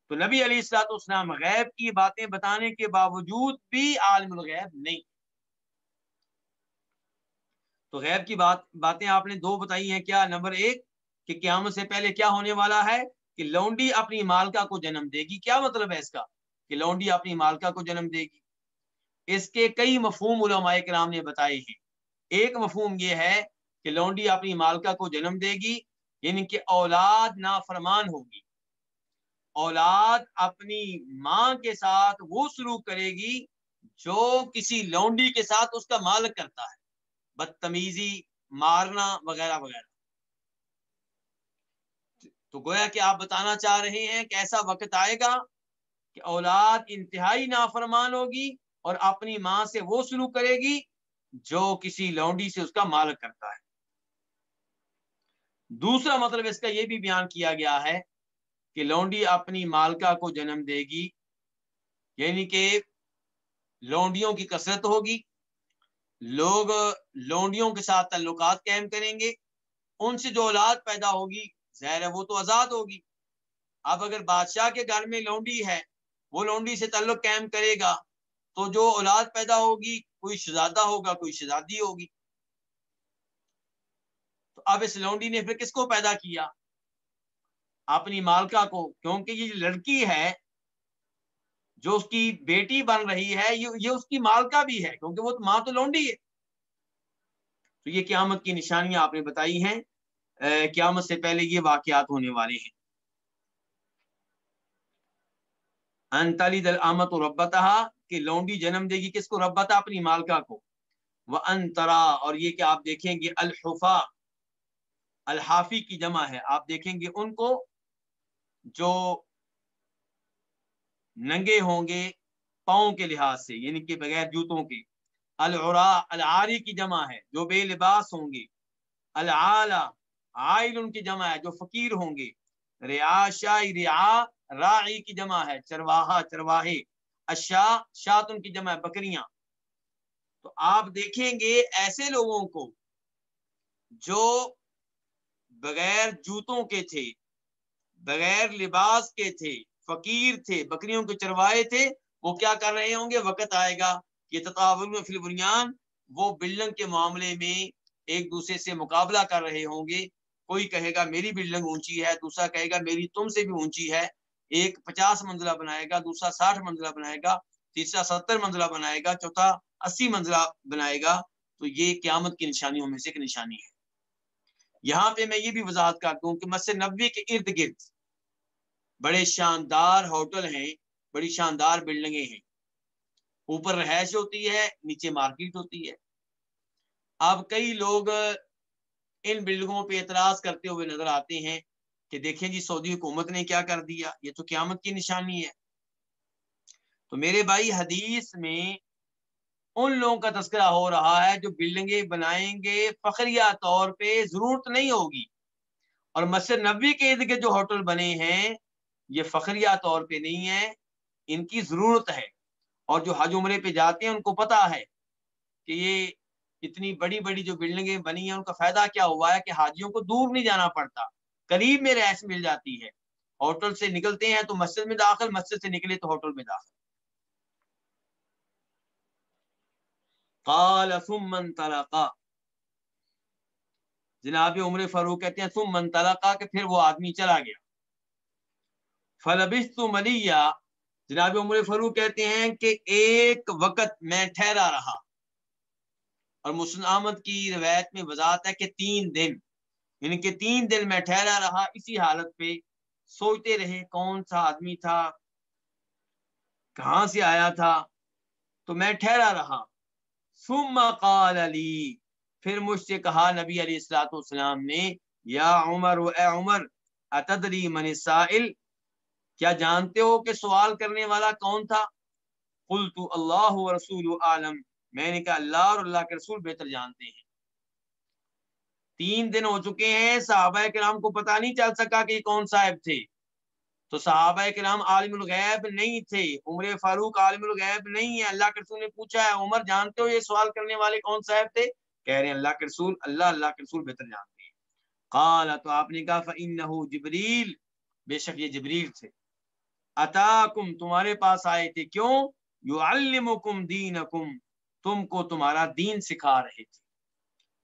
تو نبی علی السلاط اسلام غیب کی باتیں بتانے کے باوجود بھی عالم الغیب نہیں۔ تو غیب کی بات باتیں آپ نے دو بتائی ہیں، کیا نمبر ایک کہ قیامت سے پہلے کیا ہونے والا ہے؟ کہ لونڈی اپنی مالکا کو جنم دے گی۔ کیا مطلب ہے اس کا؟ کہ لونڈی اپنی مالکا کو جنم دے گی۔ اس کے کئی مفہوم علماء کرام نے بتائے ہیں۔ ایک مفہوم یہ ہے کہ لونڈی اپنی مالکا کو جنم دے گی یعنی کہ اولاد نافرمان ہوگی۔ اولاد اپنی ماں کے ساتھ وہ سلوک کرے گی جو کسی لونڈی کے ساتھ اس کا مالک کرتا ہے۔ بدتمیزی مارنا وغیرہ وغیرہ۔ تو گویا کہ آپ بتانا چاہ رہے ہیں کہ ایسا وقت آئے گا کہ اولاد انتہائی نافرمان ہوگی اور اپنی ماں سے وہ سلوک کرے گی جو کسی لونڈی سے اس کا مالک کرتا ہے۔ دوسرا مطلب اس کا یہ بھی بیان کیا گیا ہے کہ لونڈی اپنی مالکا کو جنم دے گی یعنی کہ لونڈیوں کی کثرت ہوگی۔ لوگ لونڈیوں کے ساتھ تعلقات قائم کریں گے، ان سے جو اولاد پیدا ہوگی، ظاہر ہے وہ تو آزاد ہوگی۔ اب اگر بادشاہ کے گھر میں لونڈی ہے، وہ لونڈی سے تعلق قائم کرے گا، تو جو اولاد پیدا ہوگی، کوئی شہزادہ ہوگا، کوئی شہزادی ہوگی۔ تو اب اس لونڈی نے پھر کس کو پیدا کیا؟ اپنی مالکا کو، کیونکہ یہ لڑکی ہے جو اس کی بیٹی بن رہی ہے، یہ اس کی مالکا بھی ہے، کیونکہ وہ ماں تو لونڈی ہے۔ تو یہ قیامت کی نشانیاں آپ نے بتائی ہیں۔ قیامت سے پہلے یہ واقعات ہونے والے ہیں۔ انتالی دل آمد و ربتہ کہ لونڈی جنم دے گی، کس کو؟ ربتا اپنی مالکا کو۔ وہ انترا اور یہ کہ آپ دیکھیں گے، الحفا، الحافی کی جمع ہے۔ آپ دیکھیں گے ان کو جو ننگے ہوں گے پاؤں کے لحاظ سے یعنی کہ بغیر جوتوں کے۔ العرا، العاری کی جمع ہے، جو بے لباس ہوں گے۔ العالا، عائل ان کی جمع ہے، جو فقیر ہوں گے۔ ریا شاہ ریا راعی کی جمع ہے، چرواہا، چرواہے۔ اشا شاط ان کی جمع ہے، بکریاں۔ تو آپ دیکھیں گے ایسے لوگوں کو جو بغیر جوتوں کے تھے، بغیر لباس کے تھے۔ فقیر تھے، بکریوں کے چروائے تھے، وہ کیا کر رہے ہوں گے؟ وقت آئے گا کہ تطاول میں فلبریان وہ بلڈنگ کے معاملے میں ایک دوسرے سے مقابلہ کر رہے ہوں گے۔ کوئی کہے گا، میری بلڈنگ اونچی ہے، دوسرا کہے گا، میری تم سے بھی اونچی ہے۔ ایک پچاس منزلہ بنائے گا، دوسرا ساٹھ منزلہ بنائے گا، تیسرا ستر منزلہ بنائے گا، چوتھا اسی منزلہ بنائے گا۔ تو یہ قیامت کی نشانیوں میں سے ایک نشانی ہے۔ یہاں پہ میں یہ بھی وضاحت کر دوں کہ مسجد نبوی کے ارد گرد بڑے شاندار ہوٹل ہیں، بڑی شاندار بلڈنگیں ہیں۔ اوپر رہائش ہوتی ہے، نیچے مارکیٹ ہوتی ہے۔ اب کئی لوگ ان بلڈنگوں پہ اعتراض کرتے ہوئے نظر آتے ہیں کہ دیکھیں جی سعودی حکومت نے کیا کر دیا، یہ تو قیامت کی نشانی ہے۔ تو میرے بھائی، حدیث میں ان لوگوں کا تذکرہ ہو رہا ہے جو بلڈنگیں بنائیں گے، فخریہ طور پہ ضرورت نہیں ہوگی۔ اور مسجد نبی کے ارد کے جو ہوٹل بنے ہیں یہ فخریہ طور پہ نہیں ہے، ان کی ضرورت ہے۔ اور جو حج عمرے پہ جاتے ہیں، ان کو پتا ہے کہ یہ اتنی بڑی بڑی جو بلڈنگیں بنی ہیں، ان کا فائدہ کیا ہوا ہے کہ حاجیوں کو دور نہیں جانا پڑتا۔ قریب میں رہائش مل جاتی ہے۔ ہوٹل سے نکلتے ہیں تو مسجد میں داخل، مسجد سے نکلے تو ہوٹل میں داخل۔ قال، ثم انطلقا۔ جناب عمر فاروق کہتے ہیں، ثم انطلقا کہ پھر وہ آدمی چلا گیا۔ فلبثت ملیا جناب عمر فاروق کہتے ہیں کہ ایک وقت میں ٹھہرا رہا۔ اور مسلم احمد کی روایت میں وضاحت ہے کہ تین دن یعنی کہ تین دن میں ٹھہرا رہا، اسی حالت پہ سوچتے رہے کون سا آدمی تھا، کہاں سے آیا تھا۔ تو میں ٹھہرا رہا۔ ثم قال علی پھر مجھ سے کہا، نبی علیہ السلاۃ والسلام نے، یا عمر، اے عمر، اتدری من السائل؟ کیا جانتے ہو کہ سوال کرنے والا کون تھا؟ قلت اللہ رسول عالم۔ میں نے کہا، اللہ اور اللہ کے رسول بہتر جانتے ہیں۔ تین دن ہو چکے ہیں، صحابہ کرام کو پتا نہیں چل سکا کہ یہ کون صاحب تھے۔ تو صحابہ کرام عالم الغیب نہیں تھے۔ عمر فاروق عالم الغیب نہیں ہے۔ اللہ کے رسول نے پوچھا ہے، عمر، جانتے ہو یہ سوال کرنے والے کون صاحب تھے؟ کہہ رہے ہیں، اللہ کے رسول، اللہ اللہ کے رسول بہتر جانتے ہیں۔ قال، تو آپ نے کہا، فَإِنَّهُ جبریل بے شک یہ جبریل تھے۔ اتاکم، تمہارے پاس آئے تھے کیوں؟ یعلمکم دینکم، تم کو تمہارا دین سکھا رہے تھے۔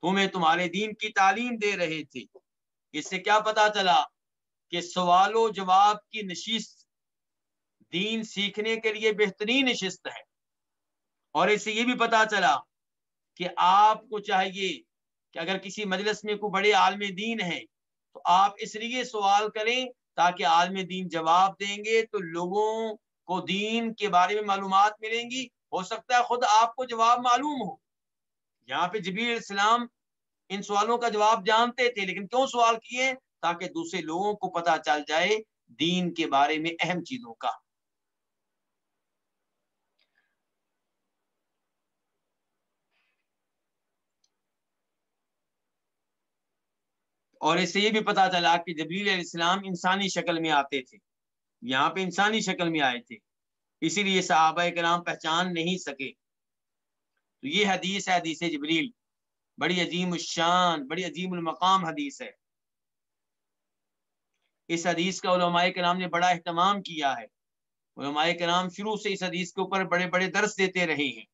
تمہیں تمہارے دین کی تعلیم دے رہے تھے۔ اس سے کیا پتا چلا کہ سوال و جواب کی نشست دین سیکھنے کے لیے بہترین نشست ہے۔ اور اس سے یہ بھی پتا چلا کہ آپ کو چاہیے کہ اگر کسی مجلس میں کوئی بڑے عالم دین ہے تو آپ اس لیے سوال کریں تاکہ عالم دین جواب دیں گے تو لوگوں کو دین کے بارے میں معلومات ملیں گی۔ ہو سکتا ہے خود آپ کو جواب معلوم ہو۔ یہاں پہ جبیر السلام ان سوالوں کا جواب جانتے تھے، لیکن کیوں سوال کیے؟ تاکہ دوسرے لوگوں کو پتا چل جائے دین کے بارے میں اہم چیزوں کا۔ اور اس سے یہ بھی پتا چلا کہ جبریل علیہ السلام انسانی شکل میں آتے تھے، یہاں پہ انسانی شکل میں آئے تھے، اسی لیے صحابہ کرام پہچان نہیں سکے۔ تو یہ حدیث ہے، حدیث جبریل۔ بڑی عظیم الشان، بڑی عظیم المقام حدیث ہے۔ اس حدیث کا علماء کرام نے بڑا اہتمام کیا ہے۔ علماء کرام شروع سے اس حدیث کے اوپر بڑے بڑے درس دیتے رہے ہیں۔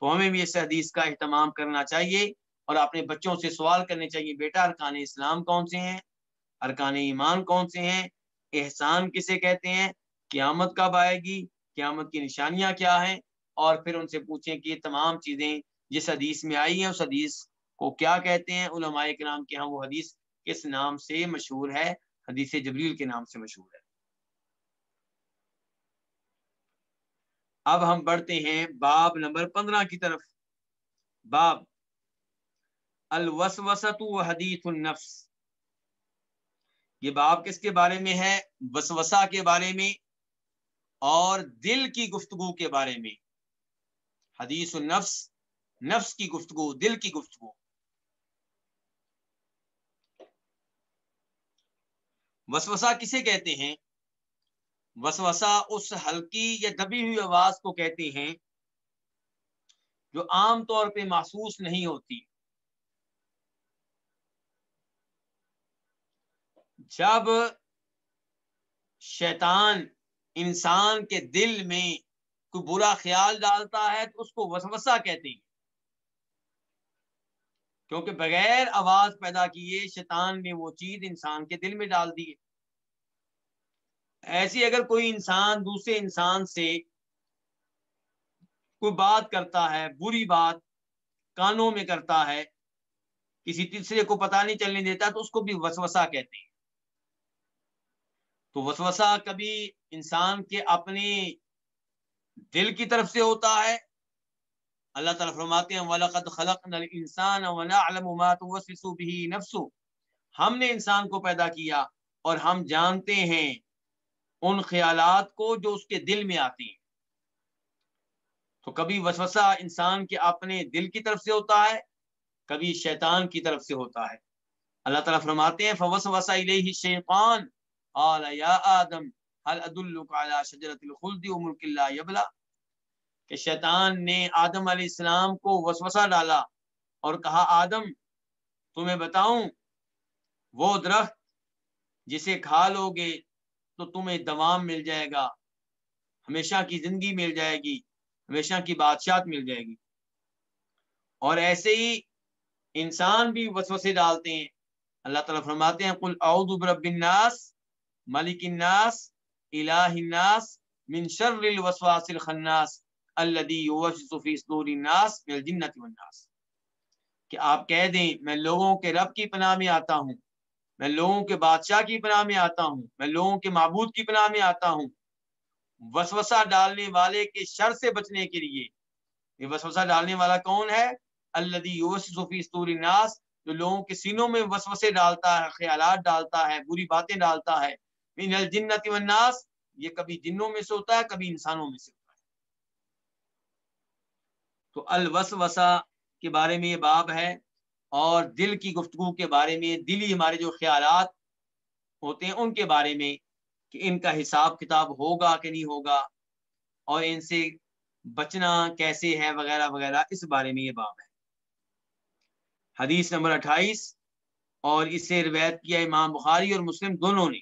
تو ہمیں بھی اس حدیث کا اہتمام کرنا چاہیے۔ اور اپنے بچوں سے سوال کرنے چاہیے، بیٹا، ارکان اسلام کون سے ہیں؟ ارکان ایمان کون سے ہیں؟ احسان کسے کہتے ہیں؟ قیامت کب آئے گی؟ قیامت کی نشانیاں کیا ہیں؟ اور پھر ان سے پوچھیں کہ یہ تمام چیزیں جس حدیث میں آئی ہیں، اس حدیث کو کیا کہتے ہیں؟ علماء کے نام کے ہاں وہ حدیث کس نام سے مشہور ہے؟ حدیث جبریل کے نام سے مشہور ہے۔ اب ہم بڑھتے ہیں باب نمبر پندرہ کی طرف۔ باب الوسوسط و حدیث النفس۔ یہ باب کس کے بارے میں ہے؟ وسوسہ کے بارے میں اور دل کی گفتگو کے بارے میں۔ حدیث النفس، نفس کی گفتگو، دل کی گفتگو۔ وسوسہ کسے کہتے ہیں؟ وسوسہ اس ہلکی یا دبی ہوئی آواز کو کہتے ہیں جو عام طور پہ محسوس نہیں ہوتی۔ جب شیطان انسان کے دل میں کوئی برا خیال ڈالتا ہے تو اس کو وسوسہ کہتے ہیں۔ کیونکہ بغیر آواز پیدا کیے شیطان نے وہ چیز انسان کے دل میں ڈال دی ایسی اگر کوئی انسان دوسرے انسان سے کوئی بات کرتا ہے، بری بات کانوں میں کرتا ہے، کسی تیسرے کو پتہ نہیں چلنے دیتا تو اس کو بھی وسوسہ کہتے ہیں۔ تو وسوسہ کبھی انسان کے اپنے دل کی طرف سے ہوتا ہے۔ اللہ تعالیٰ فرماتے ہیں، وَلَقَدْ خَلَقْنَا الْإِنسَانَ وَنَعْلَمُ مَا تُوَسْوِسُ بِهِ نَفْسُ ہم نے انسان کو پیدا کیا اور ہم جانتے ہیں ان خیالات کو جو اس کے دل میں آتے ہیں۔ تو کبھی وسوسہ انسان کے اپنے دل کی طرف سے ہوتا ہے، کبھی شیطان کی طرف سے ہوتا ہے۔ اللہ تعالیٰ فرماتے ہیں، فَوَسْوَسَ إِلَيْهِ الشَّيْطَانِ قَالَ يَا آدَمْ، هَلْ أَدُلُّكَ عَلَى شَجَرَةِ الْخُلْدِ وَمُلْكِ اللَّهِ يَبْلَى؟ کہ شیطان نے آدم علیہ السلام کو وسوسہ ڈالا اور کہا، آدم، تمہیں بتاؤں، وہ درخت جسے کھا لو گے تو تمہیں دوام مل جائے گا، ہمیشہ کی زندگی مل جائے گی، ہمیشہ کی بادشاہت مل جائے گی۔ اور ایسے ہی انسان بھی وسوسے ڈالتے ہیں۔ اللہ تعالیٰ فرماتے ہیں، قل اعوذ برب الناس ملک الناس، الہ الناس، من شر الوسواس الخناس الناس والناس۔ کہ آپ کہہ دیں، میں لوگوں کے رب کی پناہ میں آتا ہوں، میں لوگوں کے بادشاہ کی پناہ میں آتا ہوں، میں لوگوں کے معبود کی پناہ میں آتا ہوں۔ وسوسہ ڈالنے والے کے شر سے بچنے کے لیے، یہ وسوسہ ڈالنے والا کون ہے؟ الناس، جو لوگوں کے سینوں میں وسوسے ڈالتا ہے، خیالات ڈالتا ہے، بری باتیں ڈالتا ہے۔ من الجنت والناس، یہ کبھی جنوں میں سے ہوتا ہے، کبھی انسانوں میں سے ہوتا ہے۔ تو الوسوسہ کے بارے میں یہ باب ہے، اور دل کی گفتگو کے بارے میں، دلی ہمارے جو خیالات ہوتے ہیں، ان کے بارے میں کہ ان کا حساب کتاب ہوگا کہ نہیں ہوگا، اور ان سے بچنا کیسے ہے وغیرہ وغیرہ، اس بارے میں یہ باب ہے۔ حدیث نمبر اٹھائیس، اور اس سے روایت کیا امام بخاری اور مسلم دونوں نے۔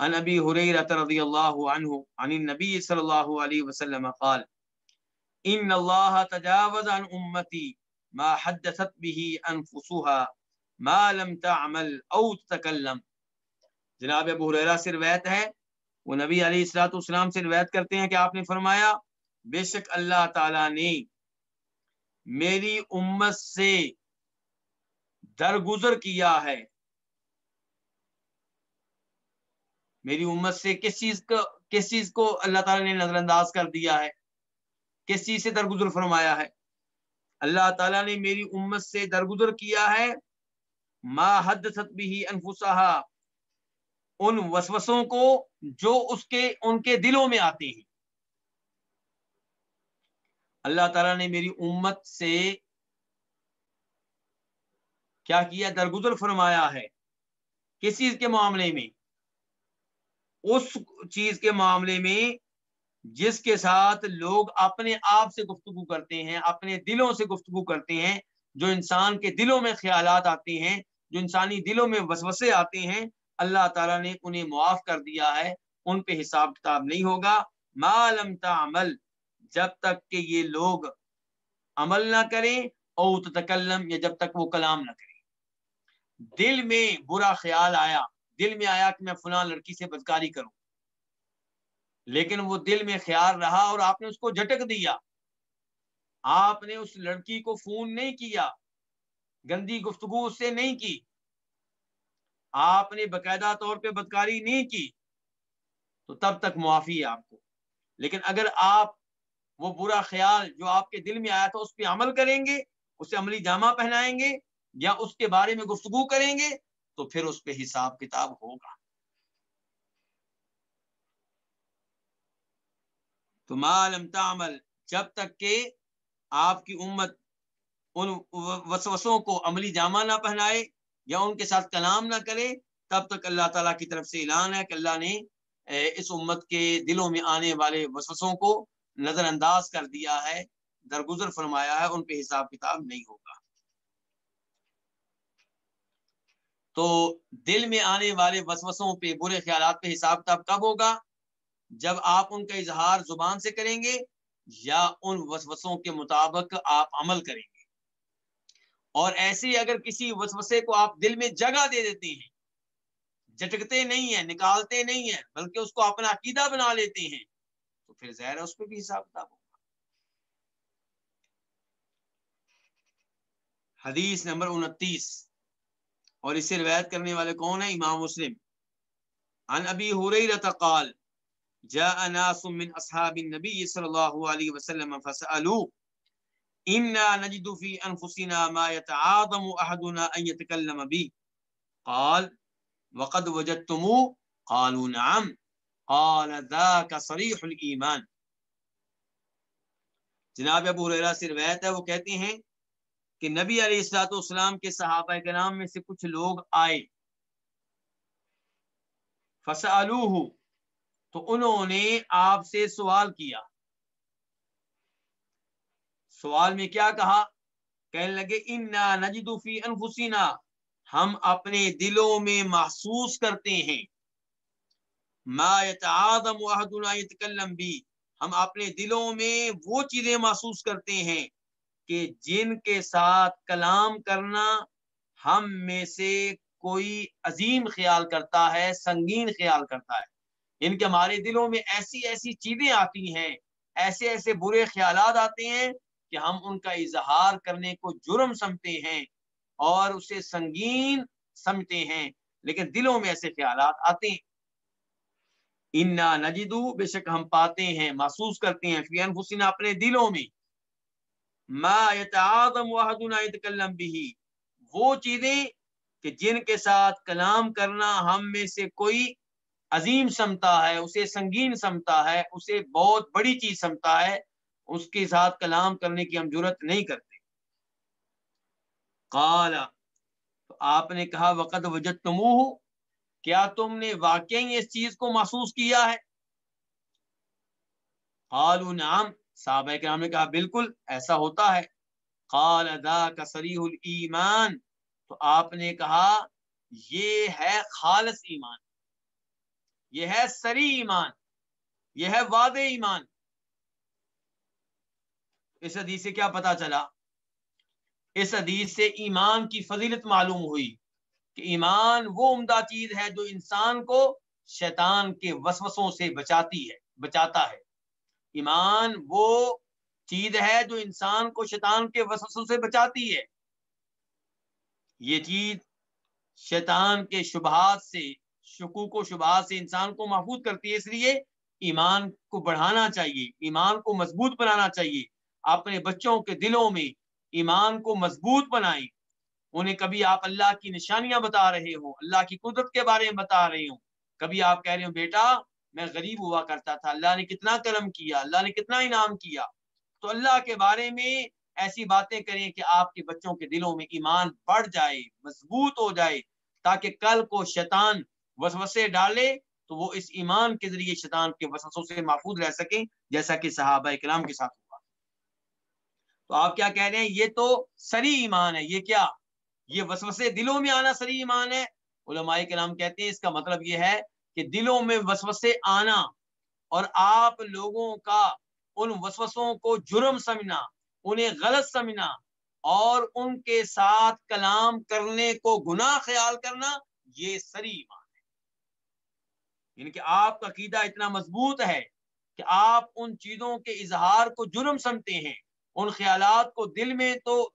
ان ابی حریرہ رضی اللہ عنہ عن النبی صلی اللہ علیہ وسلم قال، ان اللہ تجاوز عن امتی ما حدثت به انفسها ما لم تعمل او تتکلم. جناب ابو ہریرہ سے روایت ہے، وہ نبی علیہ الصلوۃ والسلام سے روایت کرتے ہیں کہ آپ نے فرمایا، بے شک اللہ تعالی نے میری امت سے درگزر کیا ہے۔ میری امت سے کس چیز کو کس چیز کو اللہ تعالی نے نظر انداز کر دیا ہے؟ کس چیز سے درگزر فرمایا ہے؟ اللہ تعالیٰ نے میری امت سے درگزر کیا ہے؟ ما حد بھی انفسا ان وسوسوں کو جو اس کے، ان کے دلوں میں آتے ہیں۔ اللہ تعالیٰ نے میری امت سے کیا کیا، درگزر فرمایا ہے؟ کس چیز کے معاملے میں؟ اس چیز کے معاملے میں جس کے ساتھ لوگ اپنے آپ سے گفتگو کرتے ہیں، اپنے دلوں سے گفتگو کرتے ہیں، جو انسان کے دلوں میں خیالات آتے ہیں، جو انسانی دلوں میں وسوسے آتے ہیں، اللہ تعالیٰ نے انہیں معاف کر دیا ہے، ان پہ حساب کتاب نہیں ہوگا۔ معلوم تعمل، جب تک کہ یہ لوگ عمل نہ کریں، او تکلم یا جب تک وہ کلام نہ کریں۔ دل میں برا خیال آیا دل میں آیا کہ میں فلاں لڑکی سے بدکاری کروں۔ لیکن وہ دل میں خیال رہا اور آپ نے اس کو جھٹک دیا۔ آپ نے اس لڑکی کو فون نہیں کیا، گندی گفتگو اس سے نہیں کی۔ آپ نے باقاعدہ طور پہ بدکاری نہیں کی۔ تو تب تک معافی ہے آپ کو۔ لیکن اگر آپ وہ برا خیال جو آپ کے دل میں آیا تھا اس پہ عمل کریں گے، اسے عملی جامہ پہنائیں گے یا اس کے بارے میں گفتگو کریں گے تو پھر اس پہ حساب کتاب ہوگا۔ تو معلوم تعمل، جب تک کہ آپ کی امت ان وسوسوں کو عملی جامہ نہ پہنائے یا ان کے ساتھ کلام نہ کرے، تب تک اللہ تعالیٰ کی طرف سے اعلان ہے کہ اللہ نے اس امت کے دلوں میں آنے والے وسوسوں کو نظر انداز کر دیا ہے، درگزر فرمایا ہے، ان پہ حساب کتاب نہیں ہوگا۔ تو دل میں آنے والے وسوسوں پہ، برے خیالات پہ حساب کتاب کب ہوگا؟ جب آپ ان کا اظہار زبان سے کریں گے یا ان وسوسوں کے مطابق آپ عمل کریں گے؟ اور ایسے اگر کسی وسوسے کو آپ دل میں جگہ دے دیتے ہیں جٹکتے نہیں ہیں، نکالتے نہیں ہیں، بلکہ اس کو اپنا عقیدہ بنا لیتے ہیں، تو پھر ظاہر ہے اس پہ بھی حساب کتاب ہوگا۔ حدیث نمبر انتیس۔ اور اسے روایت کرنے والے کون ہیں؟ امام مسلم۔ عن ابی حریرہ قال، جاء ناس من اصحاب النبي صلى الله عليه وسلم فسالوا انا نجد في انفسنا ما يتعاظم احدنا ان يتكلم به قال، وقد وجدتموه قالوا، نعم قال ذاك صريح الايمان جناب ابو ہریرہ سے روایت ہے، وہ کہتے ہیں کہ نبی علیہ السلاۃ والسلام کے صحابہ کرام میں سے کچھ لوگ آئے۔ فسالوه تو انہوں نے آپ سے سوال کیا۔ سوال میں کیا کہا؟ کہنے لگے، انا نجد فی انفسینا ہم اپنے دلوں میں محسوس کرتے ہیں۔ ما يتعاظم احدنا يتكلم بھی ہم اپنے دلوں میں وہ چیزیں محسوس کرتے ہیں۔ کہ جن کے ساتھ کلام کرنا ہم میں سے کوئی عظیم خیال کرتا ہے، سنگین خیال کرتا ہے۔ ان کے ہمارے دلوں میں ایسی ایسی چیزیں آتی ہیں، ایسے ایسے برے خیالات آتے ہیں کہ ہم ان کا اظہار کرنے کو جرم سمجھتے ہیں اور اسے سنگین سمجھتے ہیں۔ لیکن دلوں میں ایسے خیالات آتے ہیں۔ انا نجدو، بے شک ہم پاتے ہیں، محسوس کرتے ہیں فی انفسنا اپنے دلوں میں۔ ما يتعاظم وحدنا يتكلم به۔ وہ چیزیں کہ جن کے ساتھ کلام کرنا ہم میں سے کوئی عظیم سمتا ہے، اسے سنگین سمتا ہے، اسے بہت بڑی چیز سمتا ہے، اس کے ساتھ کلام کرنے کی ہم ضرورت نہیں کرتے۔ کالا تو آپ نے کہا وقت وجد تم کیا تم نے واقعی اس چیز کو محسوس کیا ہے؟ قالوا، نعم۔ صحابہ کرام نے کہا، بالکل ایسا ہوتا ہے۔ قال ادا کا سریح الایمان۔ تو آپ نے کہا، یہ ہے خالص ایمان۔ یہ ہے سری ایمان۔ یہ ہے واد ایمان۔ اس حدیث سے کیا پتا چلا؟ اس حدیث سے ایمان کی فضیلت معلوم ہوئی کہ ایمان وہ عمدہ چیز ہے جو انسان کو شیطان کے وسوسوں سے بچاتی ہے، بچاتا ہے۔ ایمان وہ چیز ہے جو انسان کو شیطان کے وسوسوں سے بچاتی ہے۔ یہ چیز شیطان کے شبہات سے، شکوک و شبہات سے انسان کو محفوظ کرتی ہے۔ اس لیے ایمان کو بڑھانا چاہیے، ایمان کو مضبوط بنانا چاہیے۔ اپنے بچوں کے دلوں میں ایمان کو مضبوط بنائیں۔ انہیں کبھی آپ اللہ کی نشانیاں بتا رہے ہوں، اللہ کی قدرت کے بارے میں بتا رہے ہوں۔ کبھی آپ کہہ رہے ہوں، بیٹا میں غریب ہوا کرتا تھا۔ اللہ نے کتنا کرم کیا، اللہ نے کتنا انعام کیا۔ تو اللہ کے بارے میں ایسی باتیں کریں کہ آپ کے بچوں کے دلوں میں ایمان بڑھ جائے، مضبوط ہو جائے، تاکہ کل کو شیطان وسوسے ڈالے تو وہ اس ایمان کے ذریعے شیطان کے وسوسوں سے محفوظ رہ سکیں، جیسا کہ صحابہ اکرام کے ساتھ ہوا۔ تو آپ کیا کہہ رہے ہیں؟ یہ تو سری ایمان ہے، یہ کیا؟ یہ وسوسے دلوں میں آنا سری ایمان ہے۔ علماء کرام کہتے ہیں اس کا مطلب یہ ہے کہ دلوں میں وسوسے آنا اور آپ لوگوں کا ان وسوسوں کو جرم سمجھنا، انہیں غلط سمجھنا اور ان کے ساتھ کلام کرنے کو گناہ خیال کرنا، یہ سری ایمان یعنی کہ آپ کا عقیدہ اتنا مضبوط ہے کہ آپ ان چیزوں کے اظہار کو جرم سمتے ہیں۔ ان خیالات کو دل میں تو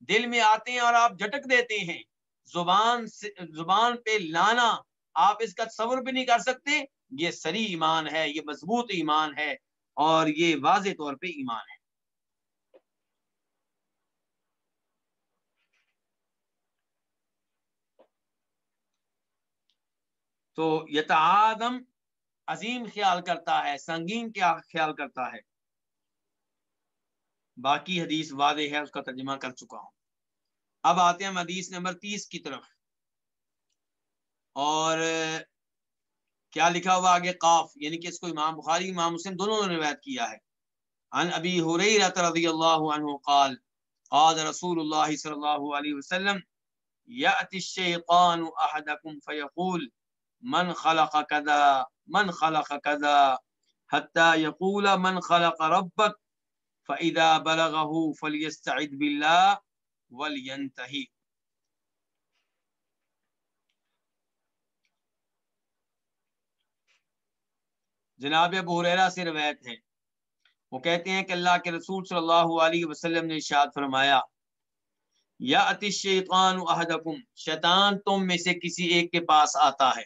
دل میں آتے ہیں اور آپ جھٹک دیتے ہیں۔ زبان سے، زبان پہ لانا آپ اس کا تصور بھی نہیں کر سکتے، یہ سری ایمان ہے، یہ مضبوط ایمان ہے اور یہ واضح طور پہ ایمان ہے۔ تو یتعادم عظیم خیال کرتا ہے، سنگین کیا خیال کرتا ہے۔ باقی حدیث واضح ہے، اس کا ترجمہ کر چکا ہوں۔ اب آتے ہیں حدیث نمبر تیس کی طرف۔ اور کیا لکھا ہوا آگے؟ قاف یعنی کہ اس کو امام بخاری، امام مسلم دونوں نے روایت کیا ہے۔ عن ابی حریرہ رضی اللہ عنہ قال قال رسول اللہ صلی اللہ علیہ وسلم، یأتی الشیطان احدکم فیقول، من خلق کذا، من خلق کذا، حتی یقول، من خلق ربک فَإِذَا بَلَغَهُ فَلْيَسْتَعِدْ بِاللَّهِ وَلْيَنْتَهِ جناب ابو حریرہ سے روایت ہے۔ وہ کہتے ہیں کہ اللہ کے رسول صلی اللہ علیہ وسلم نے ارشاد فرمایا یا اتی الشیطان احدکم، شیطان تم میں سے کسی ایک کے پاس آتا ہے۔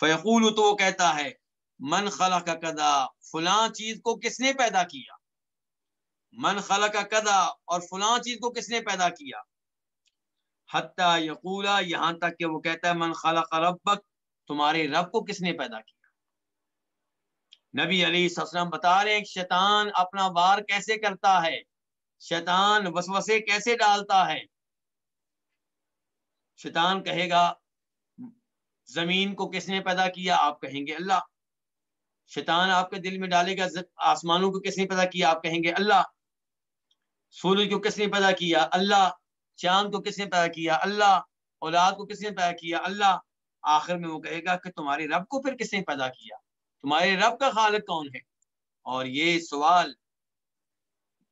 فیقول تو وہ کہتا ہے، من خلق کدا فلاں چیز کو کس نے پیدا کیا؟ من خلق کدا اور فلاں چیز کو کس نے پیدا کیا؟ حتی یقولا، یہاں تک کہ وہ کہتا ہے، من خلق ربک، تمہارے رب کو کس نے پیدا کیا؟ نبی علی السلام بتا رہے ہیں شیطان اپنا وار کیسے کرتا ہے؟ شیطان وسوسے کیسے ڈالتا ہے؟ شیطان کہے گا، زمین کو کس نے پیدا کیا؟ آپ کہیں گے اللہ۔ شیطان آپ کے دل میں ڈالے گا آسمانوں کو کس نے پیدا کیا؟ آپ کہیں گے اللہ۔ سورج کو کس نے پیدا کیا؟ اللہ۔ چاند کو کس نے پیدا کیا؟ اللہ۔ اولاد کو کس نے پیدا کیا؟ اللہ۔ آخر میں وہ کہے گا کہ تمہارے رب کو پھر کس نے پیدا کیا؟ تمہارے رب کا خالق کون ہے؟ اور یہ سوال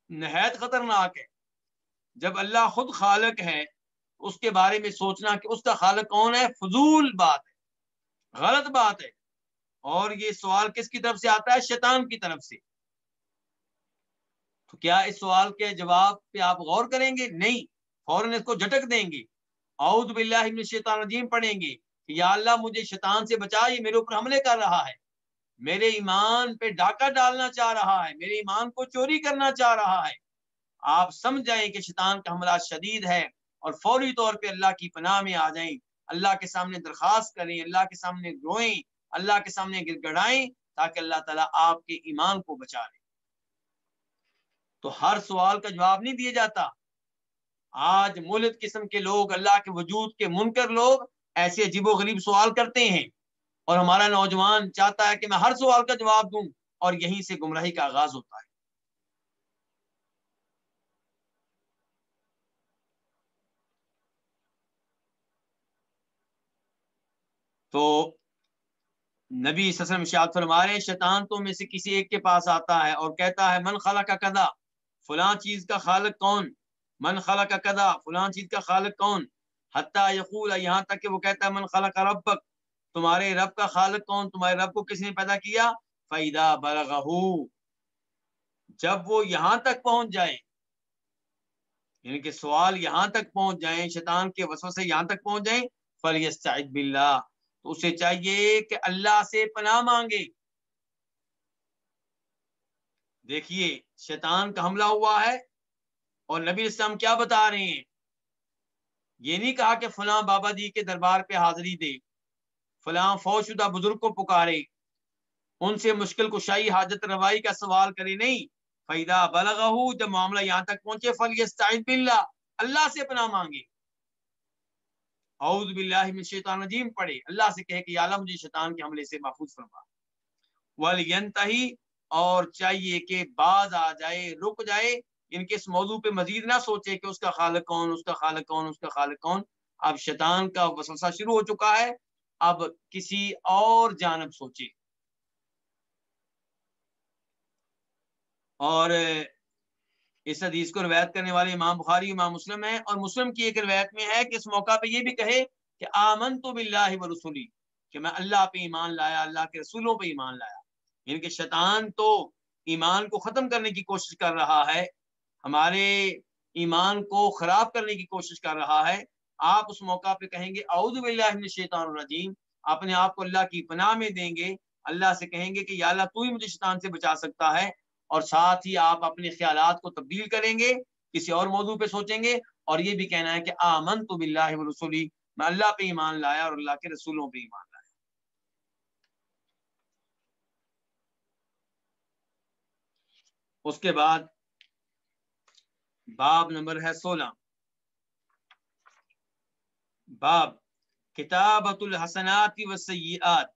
نہایت خطرناک ہے۔ جب اللہ خود خالق ہے، اس کے بارے میں سوچنا کہ اس کا خالق کون ہے، فضول بات ہے، غلط بات ہے۔ اور یہ سوال کس کی طرف سے آتا ہے؟ شیطان کی طرف سے۔ تو کیا اس سوال کے جواب پہ آپ غور کریں گے؟ نہیں، فوراً اس کو جھٹک دیں گے۔ اعوذ باللہ من الشیطان الرجیم پڑھیں گے کہ یا اللہ مجھے شیطان سے بچا، یہ میرے اوپر حملے کر رہا ہے۔ میرے ایمان پہ ڈاکہ ڈالنا چاہ رہا ہے، میرے ایمان کو چوری کرنا چاہ رہا ہے۔ آپ سمجھ جائیں کہ شیطان کا حملہ شدید ہے اور فوری طور پہ اللہ کی پناہ میں آ جائیں۔ اللہ کے سامنے درخواست کریں، اللہ کے سامنے روئیں، اللہ کے سامنے گر گڑائیں تاکہ اللہ تعالیٰ آپ کے ایمان کو بچا لے۔ تو ہر سوال کا جواب نہیں دیا جاتا۔ آج ملت قسم کے لوگ، اللہ کے وجود کے منکر لوگ ایسے عجیب و غریب سوال کرتے ہیں۔ اور ہمارا نوجوان چاہتا ہے کہ میں ہر سوال کا جواب دوں اور یہیں سے گمراہی کا آغاز ہوتا ہے۔ تو نبی سسرم شاد فرمارے، شیطان تو میں سے کسی ایک کے پاس آتا ہے اور کہتا ہے، من خلا کا کدا فلاں چیز کا خالق کون؟ من خلا کا کدا فلاں چیز کا خالق کون؟ حتیٰ یقول، یہاں تک کہ وہ کہتا ہے، من خلا کا ربک؟ تمہارے رب کا خالق کون؟ تمہارے رب کو کس نے پیدا کیا؟ فیدا برغہ جب وہ یہاں تک پہنچ جائے یعنی کہ سوال یہاں تک پہنچ جائیں، شیطان کے وسو سے یہاں تک پہنچ جائیں فلیستعد باللہ تو اسے چاہیے کہ اللہ سے پناہ مانگے۔ دیکھیے، شیطان کا حملہ ہوا ہے اور نبی اسلام کیا بتا رہے ہیں؟ یہ نہیں کہا کہ فلاں بابا جی کے دربار پہ حاضری دے۔ فلاں فوج شدہ بزرگ کو پکارے۔ ان سے مشکل کشائی حاجت روائی کا سوال کرے نہیں۔ فیدا بلغہ جب معاملہ یہاں تک پہنچے فلیستعین باللہ اللہ سے پناہ مانگے۔ اعوذ باللہ من شیطان رجیم پڑھے۔ اللہ سے کہے کہ یا اللہ، مجھے شیطان کے حملے سے محفوظ فرما۔ ولینتہی اور چاہیے کہ باز آ جائے، رک جائے۔ ان کے اس موضوع پہ مزید نہ سوچے کہ اس کا خالق کون، اس کا خالق کون، اس کا خالق کون۔ اب شیطان کا وسوسہ شروع ہو چکا ہے۔ اب کسی اور جانب سوچے۔ اور اس حدیث کو روایت کرنے والے امام بخاری، امام مسلم ہے اور مسلم کی ایک روایت میں ہے کہ اس موقع پہ یہ بھی کہے کہ آمن تو بلّہ و رسولی کہ میں اللہ پہ ایمان لایا، اللہ کے رسولوں پہ ایمان لایا۔ یعنی کہ شیطان تو ایمان کو ختم کرنے کی کوشش کر رہا ہے، ہمارے ایمان کو خراب کرنے کی کوشش کر رہا ہے آپ اس موقع پہ کہیں گے، اعوذ باللہ من الشیطان الرجیم. اپنے آپ کو اللہ کی پناہ میں دیں گے، اللہ سے کہیں گے کہ یا اللہ تو ہی مجھے شیطان سے بچا سکتا ہے، اور ساتھ ہی آپ اپنے خیالات کو تبدیل کریں گے، کسی اور موضوع پہ سوچیں گے، اور یہ بھی کہنا ہے کہ آمن تو بلّہ رسولی، میں اللہ پہ ایمان لایا اور اللہ کے رسولوں پہ ایمان لایا۔ اس کے بعد باب نمبر ہے سولہ۔ باب کتابت الحسنات و سیئات،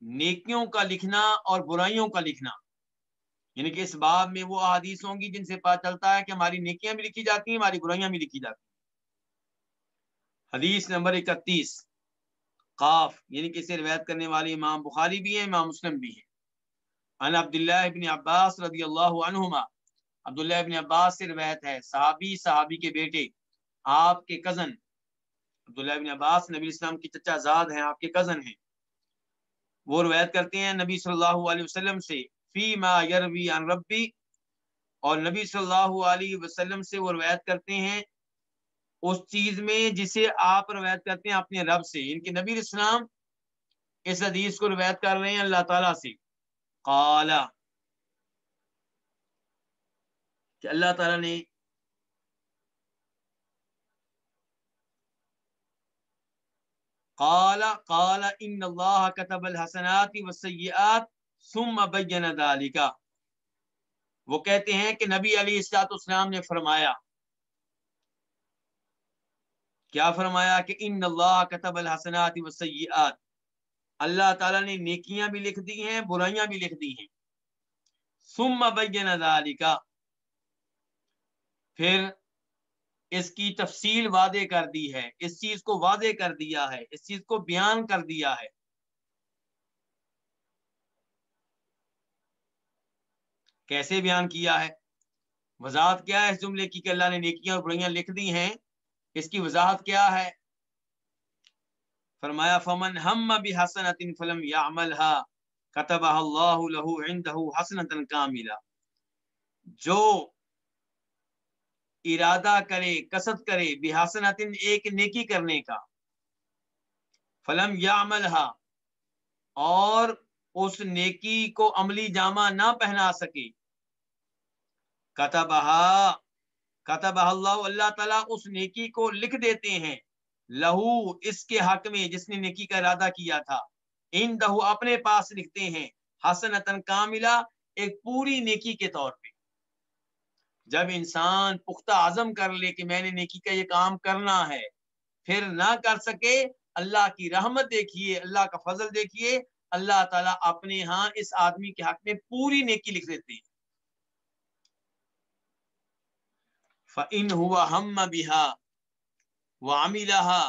نیکیوں کا لکھنا اور برائیوں کا لکھنا۔ یعنی کہ اس باب میں وہ احادیث ہوں گی جن سے پتہ چلتا ہے کہ ہماری نیکیاں بھی لکھی جاتی ہیں، ہماری برائیاں بھی لکھی جاتی ہیں۔ حدیث نمبر اکتیس، قاف یعنی کہ اسے روایت کرنے والے امام بخاری بھی ہیں، امام مسلم بھی ہیں۔ ان عبداللہ ابن عباس رضی اللہ عنہما، عبداللہ ابن عباس سے روایت ہے، صحابی صحابی کے بیٹے، آپ کے کزن عبداللہ ابن عباس نبی اسلام کی چچا زاد ہیں، آپ کے کزن ہیں۔ وہ روایت کرتے ہیں نبی صلی اللہ علیہ وسلم سے، فی ما یروی عن ربی اور نبی صلی اللہ علیہ وسلم سے وہ روایت کرتے ہیں، اس چیز میں جسے آپ روایت کرتے ہیں اپنے رب سے۔ یعنی ان کے نبی اسلام اس حدیث کو روایت کر رہے ہیں اللہ تعالیٰ سے۔ قالا، کہ اللہ تعالیٰ نے قال قال ان اللہ كتب الحسنات والسیئات ثم بین ذلك۔ وہ کہتے ہیں کہ نبی علی السلاط اسلام نے فرمایا، کیا فرمایا کہ ان اللہ كتب الحسنات والسیئات اللہ تعالیٰ نے نیکیاں بھی لکھ دی ہیں، برائیاں بھی لکھ دی ہیں۔ ثم بین ذلك۔ پھر اس کی تفصیل واضح کر دی ہے، اس چیز کو واضح کر دیا ہے، اس چیز کو بیان کر دیا ہے۔ کیسے بیان کیا ہے؟ وضاحت کیا ہے اس جملے کی کہ اللہ نے نیکیاں اور برائیاں لکھ دی ہیں؟ اس کی وضاحت کیا ہے؟ فرمایا، فمن ہم بحسنۃ فلم يعملها كتبها الله له عنده حسنۃ کاملہ جو ارادہ کرے کسد کرے بحسنۃ ایک نیکی کرنے کا۔ فلم يعملها۔ اور اس نیکی کو عملی جامہ نہ پہنا سکے۔ کتبہا۔ کتبہ اللہ اللہ تعالیٰ اس نیکی کو لکھ دیتے ہیں۔ لہو، اس کے حق میں جس نے نیکی کا ارادہ کیا تھا۔ ان دہو اپنے پاس لکھتے ہیں۔ حسنتن کاملہ، ایک پوری نیکی کے طور پہ۔ جب انسان پختہ عزم کر لے کہ میں نے نیکی کا یہ کام کرنا ہے، پھر نہ کر سکے، اللہ کی رحمت دیکھیے، اللہ کا فضل دیکھیے، اللہ تعالیٰ اپنے ہاں اس آدمی کے حق میں پوری نیکی لکھ دیتے ہیں۔ فَإِنْ هُوَ هَمَّ بِهَا وَعَمِلَهَا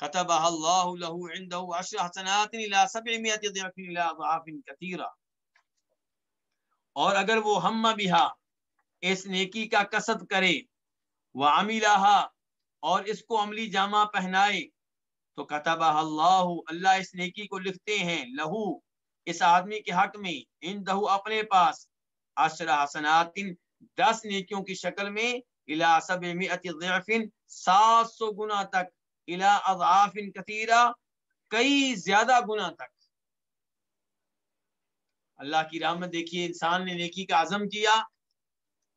كَتَبَهَا اللَّهُ لَهُ عِنْدَهُ عَشْرَ حَسَنَاتٍ إِلَى سَبْعِمِائَةِ ضِعْفٍ إِلَى أَضْعَافٍ كَثِيرَةٍ اور اگر وہ ہم بها اس نیکی کا قصد کرے۔ وَعَمِلَهَا، اور اس کو عملی جامہ پہنائے۔ تو کتبہ اللہ اللہ اس نیکی کو لکھتے ہیں۔ لہو، اس آدمی کے حق میں۔ ان دہو اپنے پاس۔ عشر حسنات دس نیکیوں کی شکل میں۔ الى سبعمائت ضعف، سات سو گنا تک۔ الى اضعاف کثیرہ، کئی زیادہ گنا تک۔ اللہ کی رحمت، دیکھیے انسان نے نیکی کا عزم کیا۔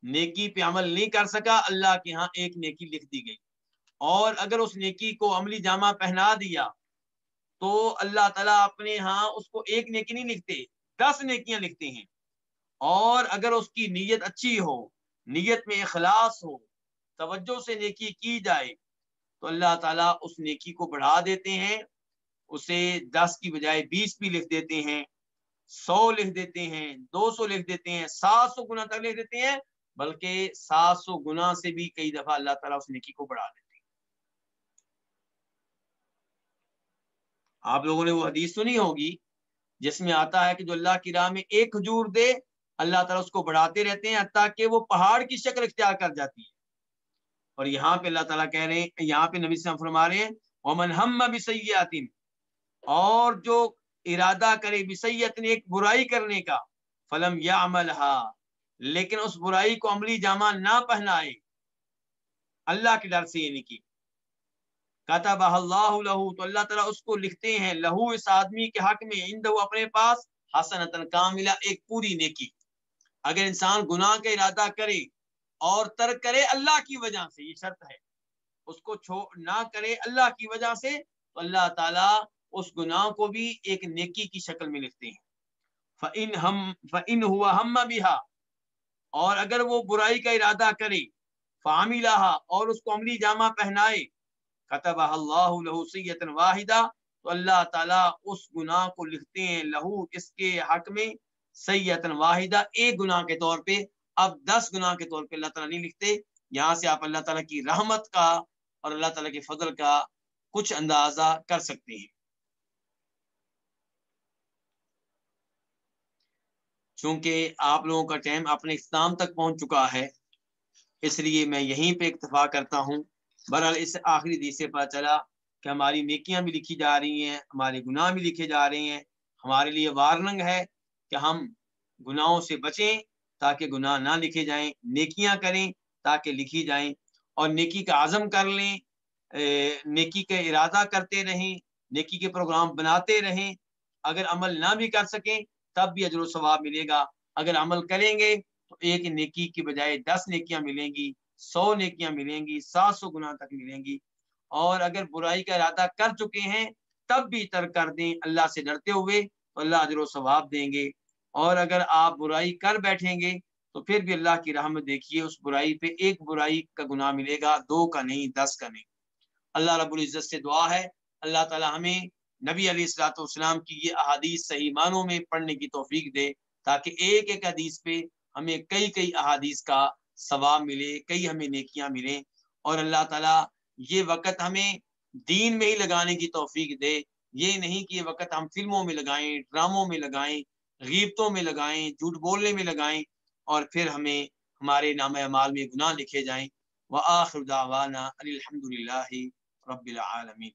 نیکی پہ عمل نہیں کر سکا، اللہ کے ہاں ایک نیکی لکھ دی گئی۔ اور اگر اس نیکی کو عملی جامہ پہنا دیا، تو اللہ تعالیٰ اپنے ہاں اس کو ایک نیکی نہیں لکھتے، دس نیکیاں لکھتے ہیں۔ اور اگر اس کی نیت اچھی ہو، نیت میں اخلاص ہو، توجہ سے نیکی کی جائے، تو اللہ تعالیٰ اس نیکی کو بڑھا دیتے ہیں۔ اسے دس کی بجائے بیس بھی لکھ دیتے ہیں، سو لکھ دیتے ہیں، دو سو لکھ دیتے ہیں، سات سو گنا تک لکھ دیتے ہیں۔ بلکہ سات سو گنا سے بھی کئی دفعہ اللہ تعالیٰ اس نیکی کو بڑھا دیتے ہیں۔ آپ لوگوں نے وہ حدیث سنی ہوگی جس میں آتا ہے کہ جو اللہ کی راہ میں ایک کھجور دے، اللہ تعالیٰ اس کو بڑھاتے رہتے ہیں تاکہ وہ پہاڑ کی شکل اختیار کر جاتی ہے۔ اور یہاں پہ اللہ تعالیٰ کہہ رہے ہیں، یہاں پہ نبی صلی فرما رہے ہیں، ومن ہم بسیات اور جو ارادہ کرے بسیت ایک برائی کرنے کا، فلم یا عمل لیکن اس برائی کو عملی جامہ نہ پہنائے اللہ کے ڈر سے یعنی کی کتب اللہ لہو، تو اللہ تعالیٰ اس کو لکھتے ہیں، لہو اس آدمی کے حق میں اندو اپنے پاس حسنتن کاملہ ایک پوری نیکی۔ اگر انسان گناہ کا ارادہ کرے اور ترک کرے اللہ کی وجہ سے، یہ شرط ہے۔ اس کو چھوڑ نہ کرے اللہ کی وجہ سے، تو اللہ تعالیٰ اس گناہ کو بھی ایک نیکی کی شکل میں لکھتے ہیں۔ فَإِن ہم، فَإِن ہوا ہم بِہا اور اگر وہ برائی کا ارادہ کرے، فَعَمِلَهَا، اور اس کو عملی جامہ پہنائے قطب اللہ لہو سید واحدہ تو اللہ تعالیٰ اس گناہ کو لکھتے ہیں لہو اس کے حق میں سیتن واحدہ ایک گناہ کے طور پہ، اب دس گناہ کے طور پہ اللہ تعالیٰ نہیں لکھتے، یہاں سے آپ اللہ تعالیٰ کی رحمت کا اور اللہ تعالیٰ کے فضل کا کچھ اندازہ کر سکتے ہیں۔ چونکہ آپ لوگوں کا ٹائم اپنے اختتام تک پہنچ چکا ہے۔ اس لیے میں یہیں پہ اکتفا کرتا ہوں۔ بہرحال اس آخری دیش سے پتا چلا کہ ہماری نیکیاں بھی لکھی جا رہی ہیں، ہمارے گناہ بھی لکھے جا رہے ہیں۔ ہمارے لیے وارننگ ہے کہ ہم گناہوں سے بچیں تاکہ گناہ نہ لکھے جائیں۔ نیکیاں کریں تاکہ لکھی جائیں۔ اور نیکی کا عزم کر لیں۔ نیکی کا ارادہ کرتے رہیں۔ نیکی کے پروگرام بناتے رہیں۔ اگر عمل نہ بھی کر سکیں تب بھی اجر و ثواب ملے گا۔ اگر عمل کریں گے تو ایک نیکی کی بجائے دس نیکیاں ملیں گی، سو نیکیاں ملیں گی، سات سو گناہ تک ملیں گی۔ اور اگر برائی کا ارادہ کر چکے ہیں، تب بھی ترک کر دیں اللہ سے ڈرتے ہوئے تو اللہ اجر و ثواب دیں گے۔ اور اگر آپ برائی کر بیٹھیں گے تو پھر بھی اللہ کی رحمت دیکھیے، اس برائی پہ ایک برائی کا گناہ ملے گا، دو کا نہیں، دس کا نہیں۔ اللہ رب العزت سے دعا ہے۔ اللہ تعالی ہمیں نبی علیہ السلاۃ والسلام کی یہ احادیث صحیح معنوں میں پڑھنے کی توفیق دے تاکہ ایک ایک حدیث پہ ہمیں کئی کئی احادیث کا ثواب ملے، کئی ہمیں نیکیاں ملیں اور اللہ تعالیٰ یہ وقت ہمیں دین میں ہی لگانے کی توفیق دے۔ یہ نہیں کہ یہ وقت ہم فلموں میں لگائیں، ڈراموں میں لگائیں، غیبتوں میں لگائیں، جھوٹ بولنے میں لگائیں اور پھر ہمیں ہمارے نام اعمال میں گناہ لکھے جائیں۔ وہ دعوانا الحمد للہ رب العالمین۔